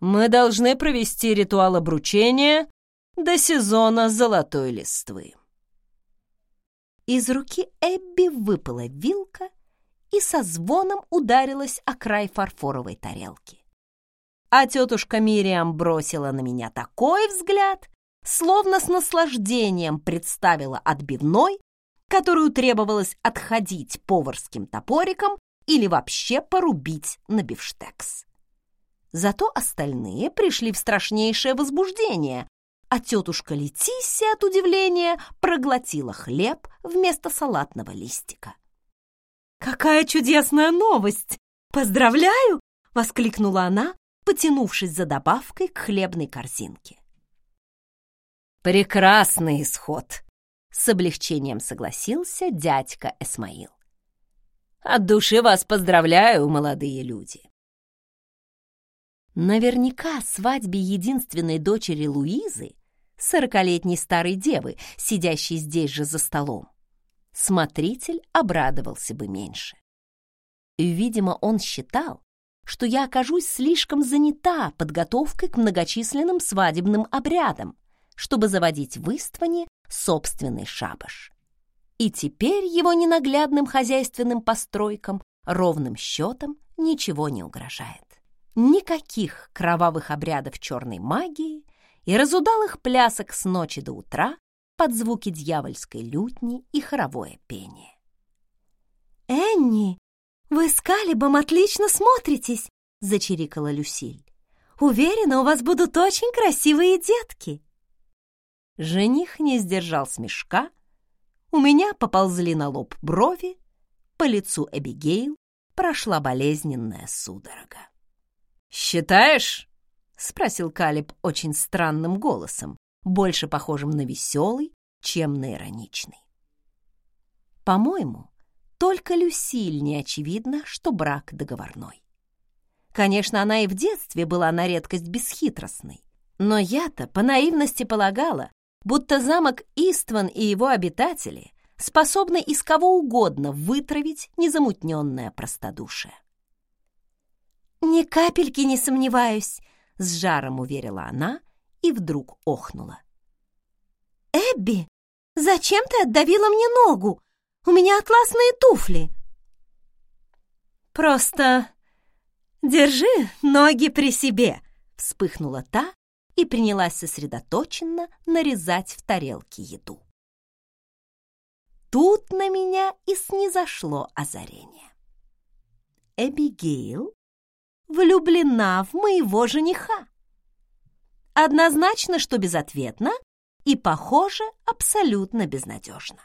[SPEAKER 2] Мы должны провести ритуал обручения до сезона золотой листвы.
[SPEAKER 1] Из руки Эбби выпала вилка и со звоном ударилась о край фарфоровой тарелки. А тетушка Мириам бросила на меня такой взгляд, словно с наслаждением представила отбивной, которую требовалось отходить поварским топориком или вообще порубить на бифштекс. Зато остальные пришли в страшнейшее возбуждение, а тетушка Летисия от удивления проглотила хлеб вместо салатного листика. «Какая чудесная новость! Поздравляю!» — воскликнула она, потянувшись за добавкой к хлебной корзинке.
[SPEAKER 2] Прекрасный исход, с облегчением согласился дядька Эсмаил. От души вас поздравляю, молодые люди.
[SPEAKER 1] Наверняка свадьбе единственной дочери Луизы, сорокалетней старой девы, сидящей здесь же за столом, смотритель обрадовался бы меньше. Видимо, он считал, что я окажусь слишком занята подготовкой к многочисленным свадебным обрядам, чтобы заводить в Истване собственный шабаш. И теперь его ненаглядным хозяйственным постройкам ровным счетом ничего не угрожает. Никаких кровавых обрядов черной магии и разудалых плясок с ночи до утра под звуки дьявольской лютни и хоровое пение. «Энни, вы с Калибом отлично смотритесь!» — зачирикала Люсиль. «Уверена, у вас будут очень красивые детки!» Жених не сдержал смешка, у меня поползли на лоб брови, по лицу Эбигейл прошла болезненная судорога.
[SPEAKER 2] «Считаешь?»
[SPEAKER 1] — спросил Калиб очень странным голосом, больше похожим на веселый, чем на ироничный. По-моему, только Люсиль не очевидно, что брак договорной. Конечно, она и в детстве была на редкость бесхитростной, но я-то по наивности полагала, будто замок Истван и его обитатели способны из кого угодно вытравить незамутненное простодушие. «Ни капельки не сомневаюсь», — с жаром уверила она и вдруг охнула. «Эбби, зачем ты отдавила мне ногу? У меня атласные туфли!» «Просто держи ноги при себе!» — вспыхнула та и принялась сосредоточенно нарезать в тарелке еду. Тут на меня и снизошло озарение. Эбигейл влюблена в моего жениха. Однозначно, что безответно и, похоже, абсолютно безнадежно.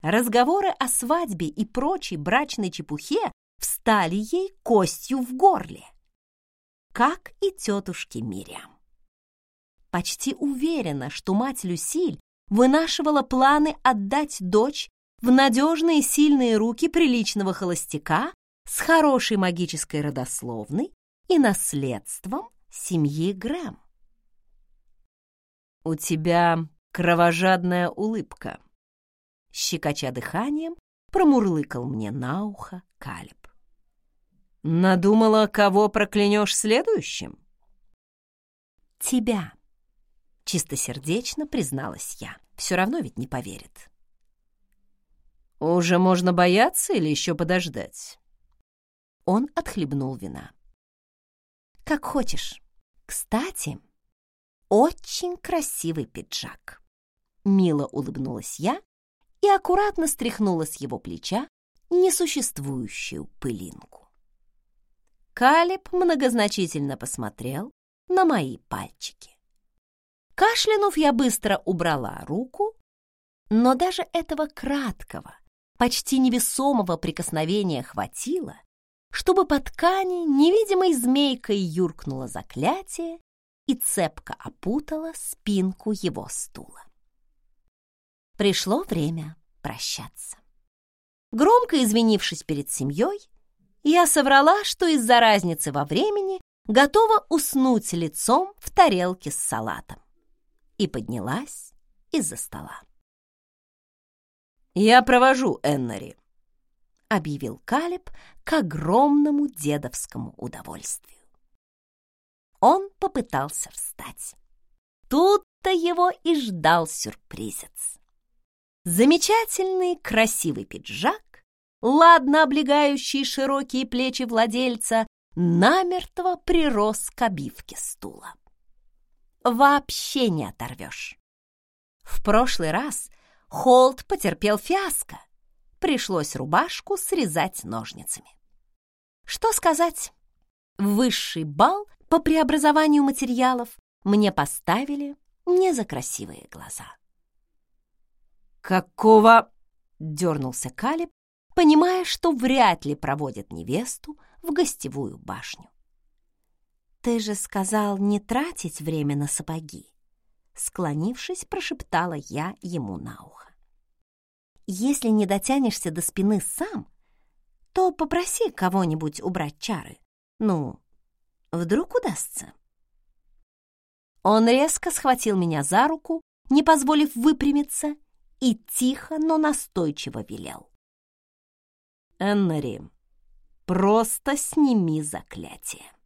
[SPEAKER 1] Разговоры о свадьбе и прочей брачной чепухе встали ей костью в горле, как и тетушке Мириам. Почти уверена, что мать Люсиль вынашивала планы отдать дочь в надежные сильные руки приличного холостяка с хорошей магической родословной и наследством семьи Грэм. «У тебя кровожадная улыбка», — щекоча дыханием промурлыкал мне на ухо Калиб. «Надумала, кого проклянешь следующим?» «Тебя», — чистосердечно призналась я. «Все равно ведь не поверит».
[SPEAKER 2] «Уже можно бояться или еще подождать?»
[SPEAKER 1] Он отхлебнул вина. «Как хочешь. Кстати, очень красивый пиджак». Мило улыбнулась я и аккуратно стряхнула с его плеча несуществующую пылинку. Калиб многозначительно посмотрел на мои пальчики. Кашлянув, я быстро убрала руку, но даже этого краткого, почти невесомого прикосновения хватило, чтобы по ткани невидимой змейкой юркнуло заклятие и цепко опутало спинку его стула. Пришло время прощаться. Громко извинившись перед семьей, я соврала, что из-за разницы во времени готова уснуть лицом в тарелке с салатом и поднялась из-за стола.
[SPEAKER 2] «Я провожу Эннери», —
[SPEAKER 1] объявил Калиб к огромному дедовскому удовольствию. Он попытался встать. Тут-то его и ждал сюрпризец. Замечательный красивый пиджак, ладно облегающий широкие плечи владельца, намертво прирос к обивке стула. Вообще не оторвешь. В прошлый раз Холд потерпел фиаско. Пришлось рубашку срезать ножницами. Что сказать? Высший балл по преобразованию материалов мне поставили не за красивые глаза.
[SPEAKER 2] «Какого?»
[SPEAKER 1] — дернулся Калиб, понимая, что вряд ли проводит невесту в гостевую башню. «Ты же сказал не тратить время на сапоги!» Склонившись, прошептала я ему на ухо. «Если не дотянешься до спины сам, то попроси кого-нибудь убрать чары. Ну, вдруг удастся?» Он резко схватил меня за руку, не позволив выпрямиться, и тихо, но настойчиво велел. «Эннери, просто сними заклятие».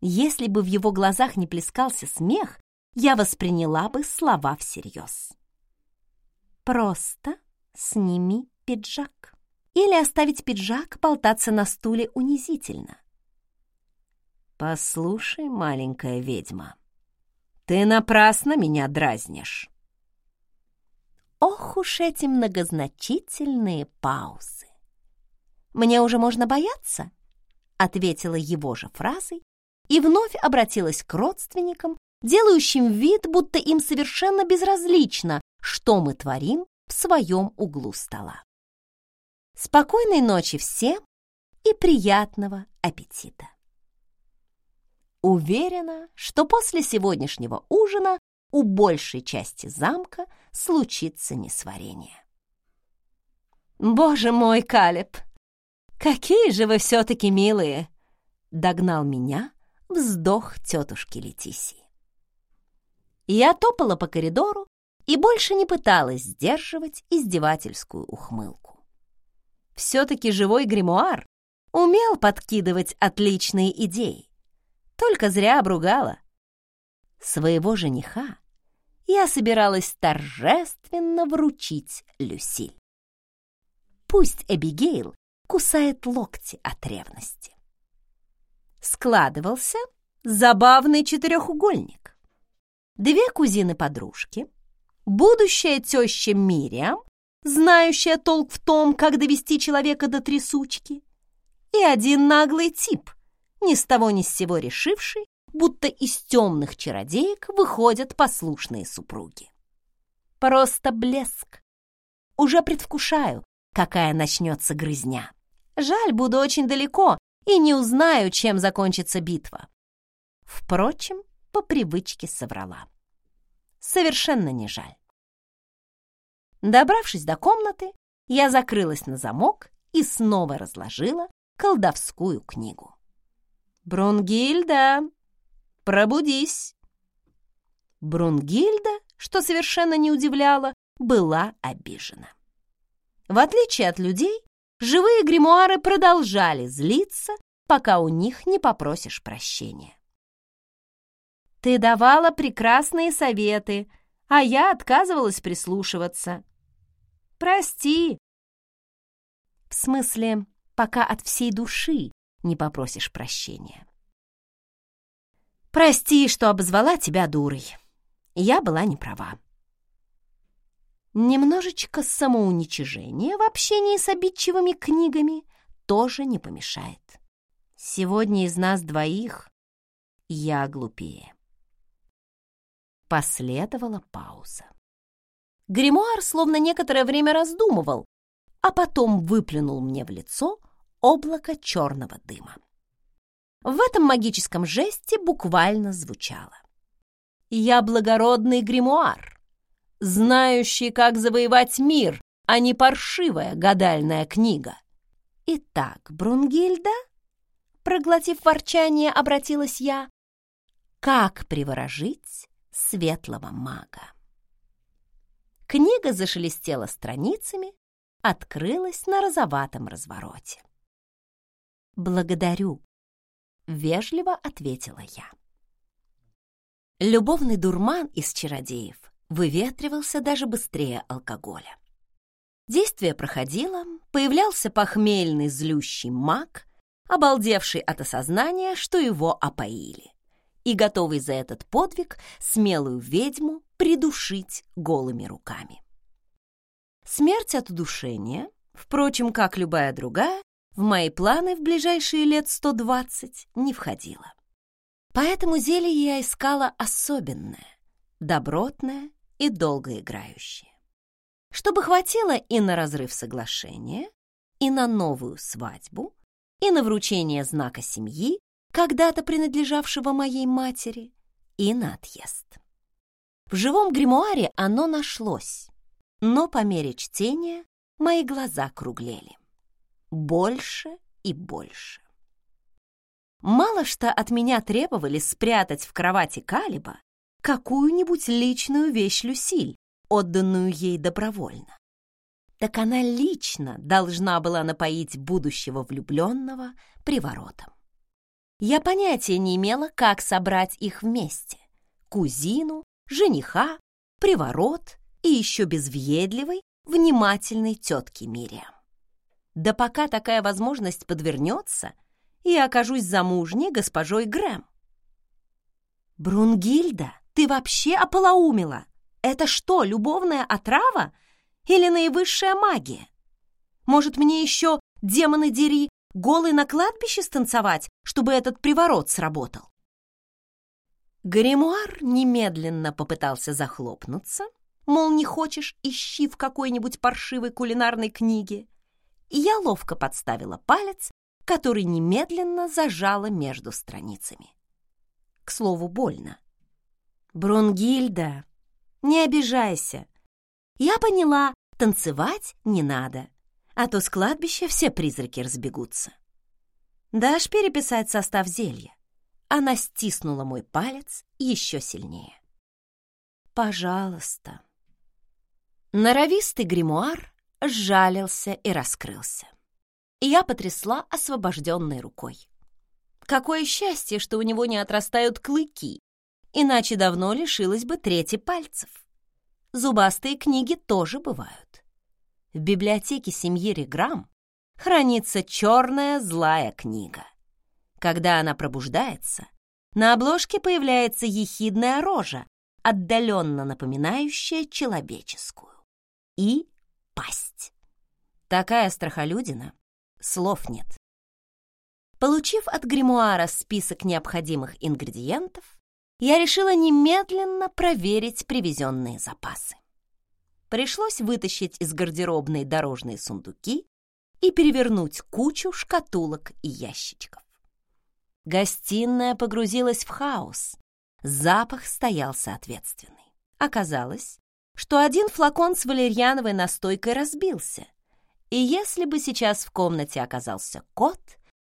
[SPEAKER 1] Если бы в его глазах не плескался смех, я восприняла бы слова всерьез. «Просто сними пиджак». Или оставить пиджак болтаться на стуле унизительно.
[SPEAKER 2] «Послушай, маленькая ведьма, ты напрасно меня дразнишь».
[SPEAKER 1] Ох уж эти многозначительные паузы! «Мне уже можно бояться?» — ответила его же фразой и вновь обратилась к родственникам, делающим вид, будто им совершенно безразлично, что мы творим в своем углу стола. Спокойной ночи всем и приятного аппетита! Уверена, что после сегодняшнего ужина у большей части замка случится несварение. «Боже мой, Калеб! Какие же вы все-таки милые!» Догнал меня вздох тетушки Летисии. Я топала по коридору и больше не пыталась сдерживать издевательскую ухмылку. Все-таки живой гримуар Умел подкидывать отличные идеи. Только зря обругала. Своего жениха я собиралась торжественно вручить Люсиль. Пусть Эбигейл кусает локти от ревности. Складывался забавный четырехугольник. Две кузины-подружки, будущая теща Мириам, знающая толк в том, как довести человека до трясучки, и один наглый тип, ни с того ни с сего решивший, будто из темных чародеек выходят послушные супруги. Просто блеск. Уже предвкушаю, какая начнется грызня. Жаль, буду очень далеко и не узнаю, чем закончится битва. Впрочем, по привычке соврала. Совершенно не жаль. Добравшись до комнаты, я закрылась на замок и снова разложила колдовскую книгу. «Брунгильда, пробудись!» Брунгильда, что совершенно не удивляло, была обижена. В отличие от людей, живые гримуары продолжали злиться, пока у них не попросишь прощения. «Ты давала прекрасные советы, а я отказывалась прислушиваться. Прости!» В смысле, пока от всей души не попросишь прощения. Прости, что обозвала тебя дурой. Я была не права. Немножечко самоуничижения в общении с обидчивыми книгами тоже не помешает. Сегодня из нас двоих я глупее. Последовала пауза. Гримуар словно некоторое время раздумывал, а потом выплюнул мне в лицо облако черного дыма. В этом магическом жесте буквально звучало. «Я благородный гримуар, знающий, как завоевать мир, а не паршивая гадальная книга». «Итак, Брунгильда?» Проглотив ворчание, обратилась я. «Как приворожить светлого мага?» Книга зашелестела страницами, открылась на розоватом развороте. «Благодарю», — вежливо ответила я. Любовный дурман из чародеев выветривался даже быстрее алкоголя. Действие проходило, появлялся похмельный злющий маг, обалдевший от осознания, что его опоили, и готовый за этот подвиг смелую ведьму придушить голыми руками. Смерть от удушения, впрочем, как любая другая, в мои планы в ближайшие лет 120 не входило. Поэтому зелье я искала особенное, добротное и долгоиграющее. Чтобы хватило и на разрыв соглашения, и на новую свадьбу, и на вручение знака семьи, когда-то принадлежавшего моей матери, и на отъезд. В живом гримуаре оно нашлось, но по мере чтения мои глаза круглели. Больше и больше. Мало что от меня требовали спрятать в кровати Калиба какую-нибудь личную вещь Люсиль, отданную ей добровольно. Так она лично должна была напоить будущего влюбленного приворотом. Я понятия не имела, как собрать их вместе. Кузину, жениха, приворот и еще без въедливой, внимательной тетки Мириам. Да пока такая возможность подвернется, я окажусь замужней госпожой Грэм. «Брунгильда, ты вообще ополоумела? Это что, любовная отрава или наивысшая магия? Может, мне еще, демоны дери, голый на кладбище станцевать, чтобы этот приворот сработал?» Гримуар немедленно попытался захлопнуться, мол, не хочешь, ищи в какой-нибудь паршивой кулинарной книге. И я ловко подставила палец, который немедленно зажала между страницами. К слову, больно. «Брунгильда, не обижайся. Я поняла, танцевать не надо, а то с кладбища все призраки разбегутся. Дашь переписать состав зелья?» Она стиснула мой палец еще сильнее. «Пожалуйста». Норовистый гримуар сжалился и раскрылся. я потрясла освобожденной рукой. Какое счастье, что у него не отрастают клыки, иначе давно лишилась бы трети пальцев. Зубастые книги тоже бывают. В библиотеке семьи Реграм хранится черная злая книга. Когда она пробуждается, на обложке появляется ехидная рожа, отдаленно напоминающая человеческую, и пасть. Такая страхолюдина, слов нет. Получив от гримуара список необходимых ингредиентов, я решила немедленно проверить привезенные запасы. Пришлось вытащить из гардеробной дорожные сундуки и перевернуть кучу шкатулок и ящичков. Гостиная погрузилась в хаос. Запах стоял соответственный. Оказалось, что один флакон с валерьяновой настойкой разбился, и если бы сейчас в комнате оказался кот,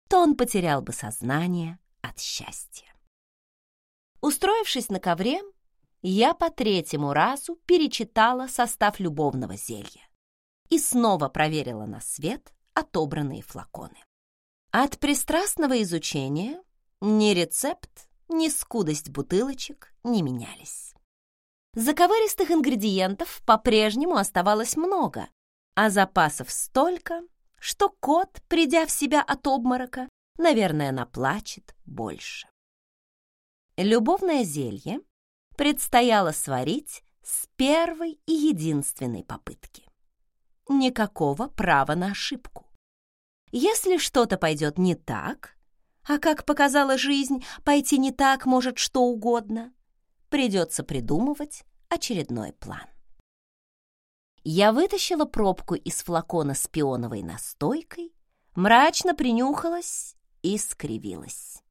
[SPEAKER 1] то он потерял бы сознание от счастья. Устроившись на ковре, я по третьему разу перечитала состав любовного зелья и снова проверила на свет отобранные флаконы. От пристрастного изучения ни рецепт, ни скудость бутылочек не менялись. Заковыристых ингредиентов по-прежнему оставалось много, а запасов столько, что кот, придя в себя от обморока, наверное, наплачет больше. Любовное зелье предстояло сварить с первой и единственной попытки. Никакого права на ошибку. Если что-то пойдет не так, а как показала жизнь, пойти не так может что угодно, придется придумывать очередной план. Я вытащила пробку из флакона с пионовой настойкой, мрачно принюхалась и скривилась.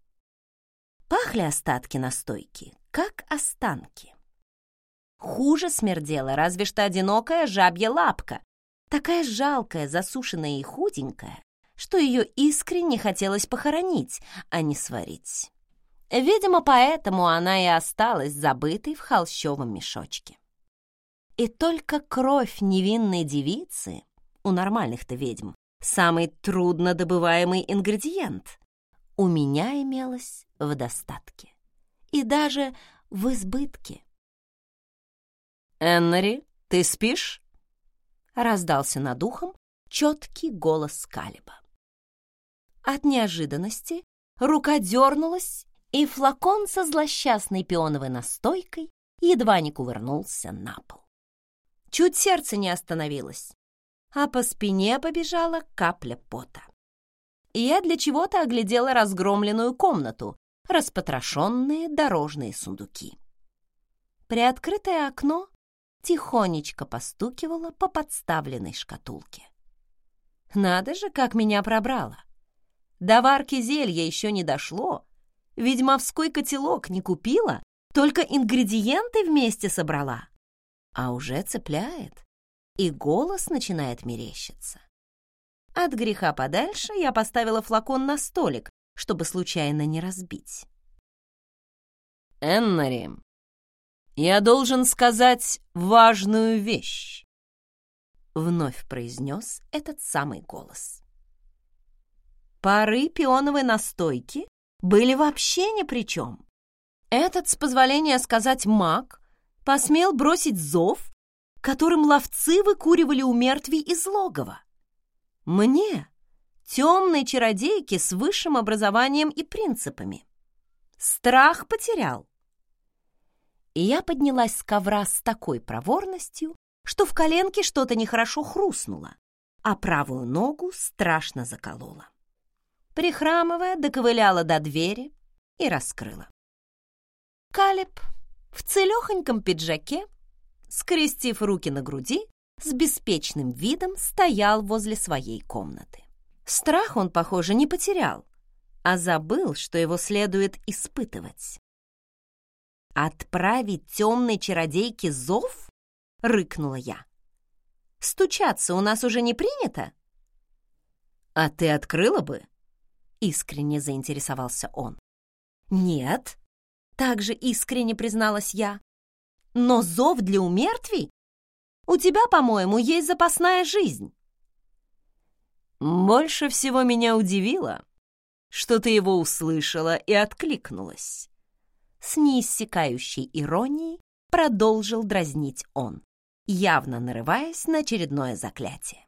[SPEAKER 1] Пахли остатки настойки, как останки. Хуже смердела разве что одинокая жабья лапка, такая жалкая, засушенная и худенькая, что ее искренне хотелось похоронить, а не сварить. Видимо, поэтому она и осталась забытой в холщовом мешочке. И только кровь невинной девицы, у нормальных-то ведьм, самый труднодобываемый ингредиент, у меня имелось в достатке и даже в избытке.
[SPEAKER 2] «Эннери, ты спишь?»
[SPEAKER 1] — раздался над ухом четкий голос Калиба. От неожиданности рука дернулась, и флакон со злосчастной пионовой настойкой едва не кувырнулся на пол. Чуть сердце не остановилось, а по спине побежала капля пота я для чего-то оглядела разгромленную комнату, распотрошенные дорожные сундуки. Приоткрытое окно тихонечко постукивало по подставленной шкатулке. Надо же, как меня пробрало! До варки зелья еще не дошло, ведьмовской котелок не купила, только ингредиенты вместе собрала. А уже цепляет, и голос начинает мерещиться. От греха подальше я поставила флакон на столик, чтобы случайно не разбить.
[SPEAKER 2] «Эннери, я должен сказать важную вещь», — вновь произнес этот самый голос.
[SPEAKER 1] Пары пионовой настойки были вообще ни при чем. Этот, с позволения сказать маг, посмел бросить зов, которым ловцы выкуривали у мертвей из логова. Мне, темной чародейке с высшим образованием и принципами. Страх потерял. И я поднялась с ковра с такой проворностью, что в коленке что-то нехорошо хрустнуло, а правую ногу страшно заколола. Прихрамывая, доковыляла до двери и раскрыла. Калеб в целехоньком пиджаке, скрестив руки на груди, с беспечным видом стоял возле своей комнаты. Страх он, похоже, не потерял, а забыл, что его следует испытывать. «Отправить темной чародейке зов?» — рыкнула я. «Стучаться у нас уже не принято?»
[SPEAKER 2] «А ты открыла бы?»
[SPEAKER 1] — искренне заинтересовался он. «Нет», — также искренне призналась я. «Но зов для умертвий у тебя, по-моему, есть запасная жизнь».
[SPEAKER 2] Больше всего меня удивило, что ты его услышала и откликнулась.
[SPEAKER 1] С неиссякающей иронией продолжил дразнить он, явно нарываясь на очередное заклятие.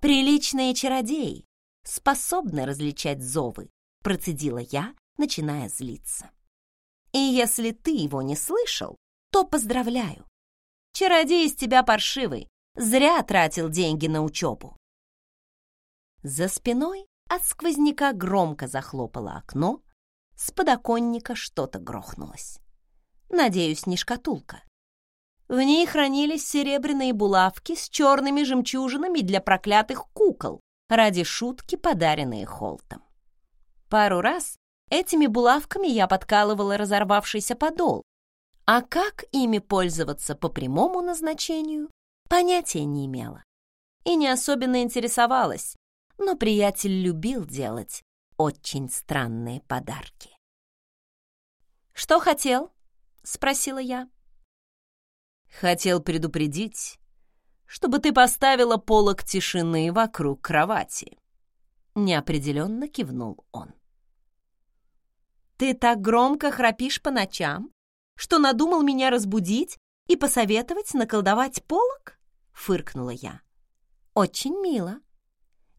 [SPEAKER 1] «Приличные чародеи способны различать зовы», процедила я, начиная злиться. «И если ты его не слышал, то поздравляю. Чародей из тебя паршивый, зря тратил деньги на учебу. За спиной от сквозняка громко захлопало окно, с подоконника что-то грохнулось. Надеюсь, не шкатулка. В ней хранились серебряные булавки с черными жемчужинами для проклятых кукол, ради шутки, подаренные Холтом. Пару раз этими булавками я подкалывала разорвавшийся подол, а как ими пользоваться по прямому назначению, понятия не имела. И не особенно интересовалась, но приятель любил делать очень странные подарки. «Что хотел?» — спросила я.
[SPEAKER 2] «Хотел предупредить, чтобы ты поставила полок тишины вокруг кровати», — неопределенно кивнул он.
[SPEAKER 1] «Ты так громко храпишь по ночам, что надумал меня разбудить и посоветовать наколдовать полок?» — фыркнула я. «Очень мило.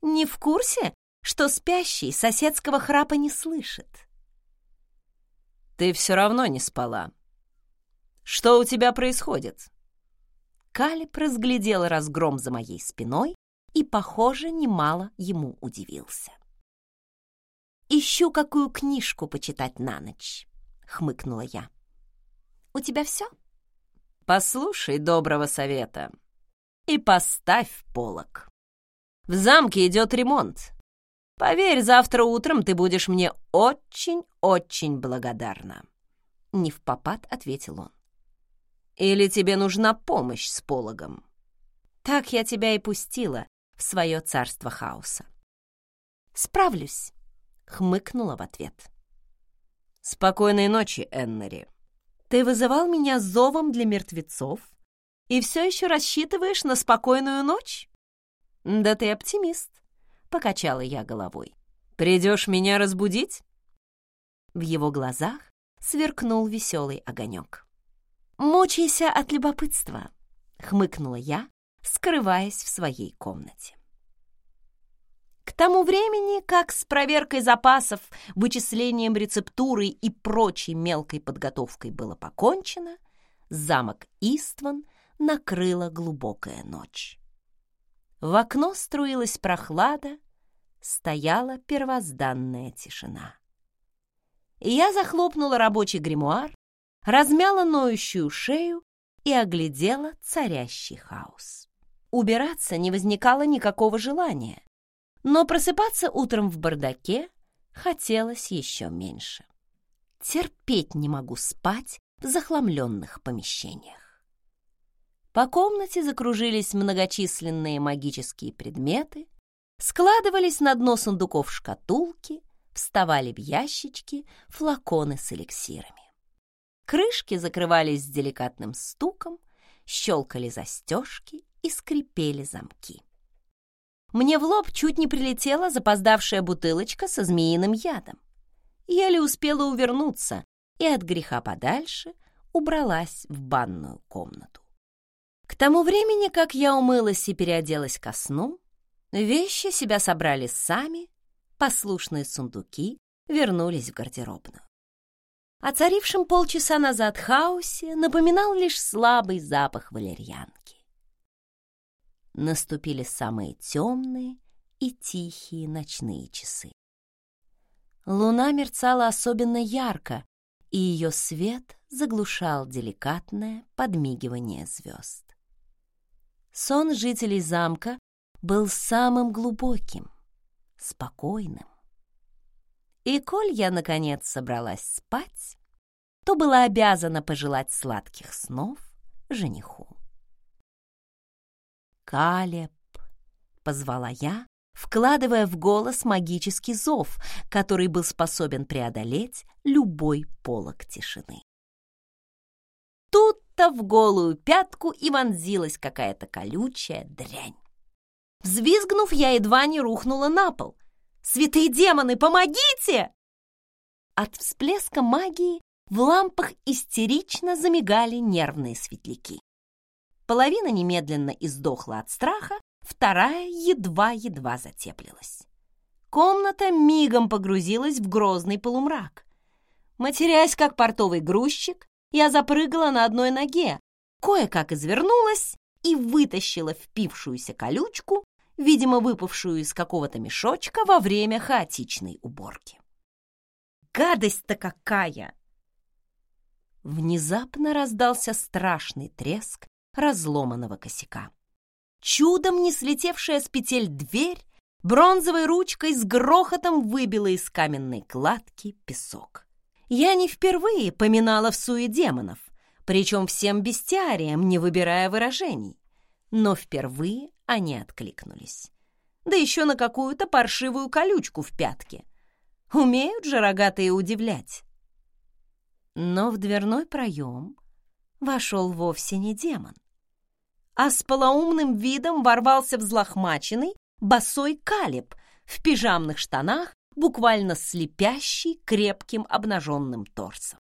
[SPEAKER 1] Не в курсе, что спящий соседского храпа не слышит?»
[SPEAKER 2] «Ты все равно не спала. Что у тебя происходит?»
[SPEAKER 1] Калиб разглядел разгром за моей спиной и, похоже, немало ему удивился. «Ищу какую книжку почитать на ночь», — хмыкнула я. «У тебя все?»
[SPEAKER 2] «Послушай доброго совета и поставь полок. В замке идет ремонт. Поверь, завтра утром ты будешь мне очень-очень благодарна».
[SPEAKER 1] Не в попад ответил он.
[SPEAKER 2] Или тебе нужна помощь с пологом?
[SPEAKER 1] Так я тебя и пустила в свое царство хаоса. Справлюсь, хмыкнула в ответ.
[SPEAKER 2] Спокойной ночи, Эннери.
[SPEAKER 1] Ты вызывал меня зовом для мертвецов и все еще рассчитываешь на спокойную ночь? Да ты оптимист, покачала я головой.
[SPEAKER 2] Придешь меня разбудить?
[SPEAKER 1] В его глазах сверкнул веселый огонек. «Мучайся от любопытства», — хмыкнула я, скрываясь в своей комнате. К тому времени, как с проверкой запасов, вычислением рецептуры и прочей мелкой подготовкой было покончено, замок Истван накрыла глубокая ночь. В окно струилась прохлада, стояла первозданная тишина. Я захлопнула рабочий гримуар, размяла ноющую шею и оглядела царящий хаос. Убираться не возникало никакого желания, но просыпаться утром в бардаке хотелось еще меньше. Терпеть не могу спать в захламленных помещениях. По комнате закружились многочисленные магические предметы, складывались на дно сундуков шкатулки, вставали в ящички флаконы с эликсирами. Крышки закрывались с деликатным стуком, щелкали застежки и скрипели замки. Мне в лоб чуть не прилетела запоздавшая бутылочка со змеиным ядом. Еле успела увернуться и от греха подальше убралась в банную комнату. К тому времени, как я умылась и переоделась ко сну, вещи себя собрали сами, послушные сундуки вернулись в гардеробную. О царившем полчаса назад хаосе напоминал лишь слабый запах валерьянки. Наступили самые темные и тихие ночные часы. Луна мерцала особенно ярко, и ее свет заглушал деликатное подмигивание звезд. Сон жителей замка был самым глубоким, спокойным. И коль я, наконец, собралась спать, то была обязана пожелать сладких снов жениху. «Калеб!» — позвала я, вкладывая в голос магический зов, который был способен преодолеть любой полог тишины. Тут-то в голую пятку и вонзилась какая-то колючая дрянь. Взвизгнув, я едва не рухнула на пол. «Святые демоны, помогите!» От всплеска магии в лампах истерично замигали нервные светляки. Половина немедленно издохла от страха, вторая едва-едва затеплилась. Комната мигом погрузилась в грозный полумрак. Матерясь, как портовый грузчик, я запрыгала на одной ноге, кое-как извернулась и вытащила впившуюся колючку, видимо, выпавшую из какого-то мешочка во время хаотичной уборки. Гадость-то какая! Внезапно раздался страшный треск разломанного косяка. Чудом не слетевшая с петель дверь бронзовой ручкой с грохотом выбила из каменной кладки песок. Я не впервые поминала в суе демонов, причем всем бестиариям, не выбирая выражений. Но впервые они откликнулись. Да еще на какую-то паршивую колючку в пятке. Умеют же рогатые удивлять. Но в дверной проем вошел вовсе не демон, а с полоумным видом ворвался взлохмаченный, босой калиб в пижамных штанах, буквально слепящий крепким обнаженным торсом.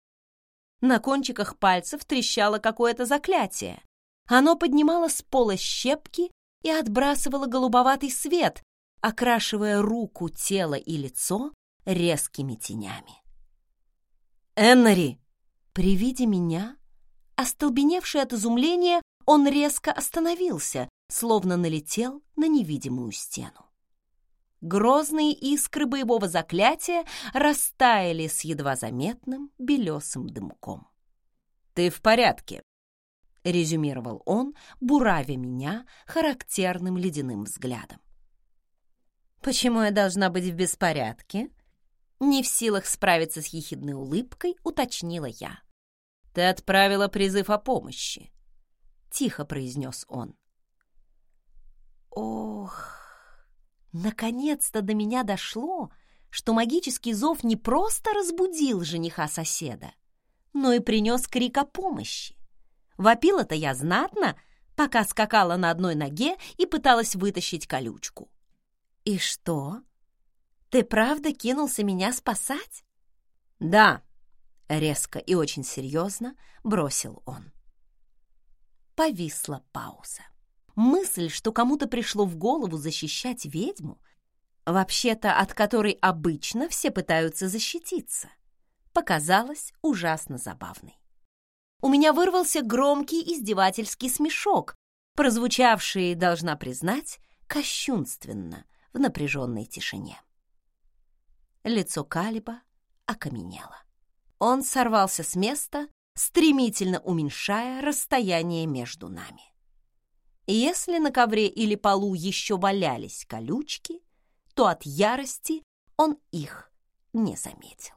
[SPEAKER 1] На кончиках пальцев трещало какое-то заклятие. Оно поднимало с пола щепки и отбрасывало голубоватый свет, окрашивая руку, тело и лицо резкими тенями. «Эннери!» При виде меня, остолбеневший от изумления, он резко остановился, словно налетел на невидимую стену. Грозные искры боевого заклятия растаяли с едва заметным белесым дымком. «Ты в порядке», — резюмировал он, буравя меня характерным ледяным взглядом. «Почему я должна быть в беспорядке?» Не в силах справиться с ехидной улыбкой, уточнила я. «Ты отправила призыв о помощи», — тихо произнес он. «Ох...» Наконец-то до меня дошло, что магический зов не просто разбудил жениха соседа, но и принес крик о помощи. Вопила-то я знатно, пока скакала на одной ноге и пыталась вытащить колючку. «И что? Ты правда кинулся меня спасать?» «Да», — резко и очень серьезно бросил он. Повисла пауза. Мысль, что кому-то пришло в голову защищать ведьму, вообще-то от которой обычно все пытаются защититься, показалась ужасно забавной. У меня вырвался громкий издевательский смешок, прозвучавший, должна признать, кощунственно в напряженной тишине. Лицо Калиба окаменело. Он сорвался с места, стремительно уменьшая расстояние между нами. Если на ковре или полу еще валялись колючки, то от ярости он их не заметил.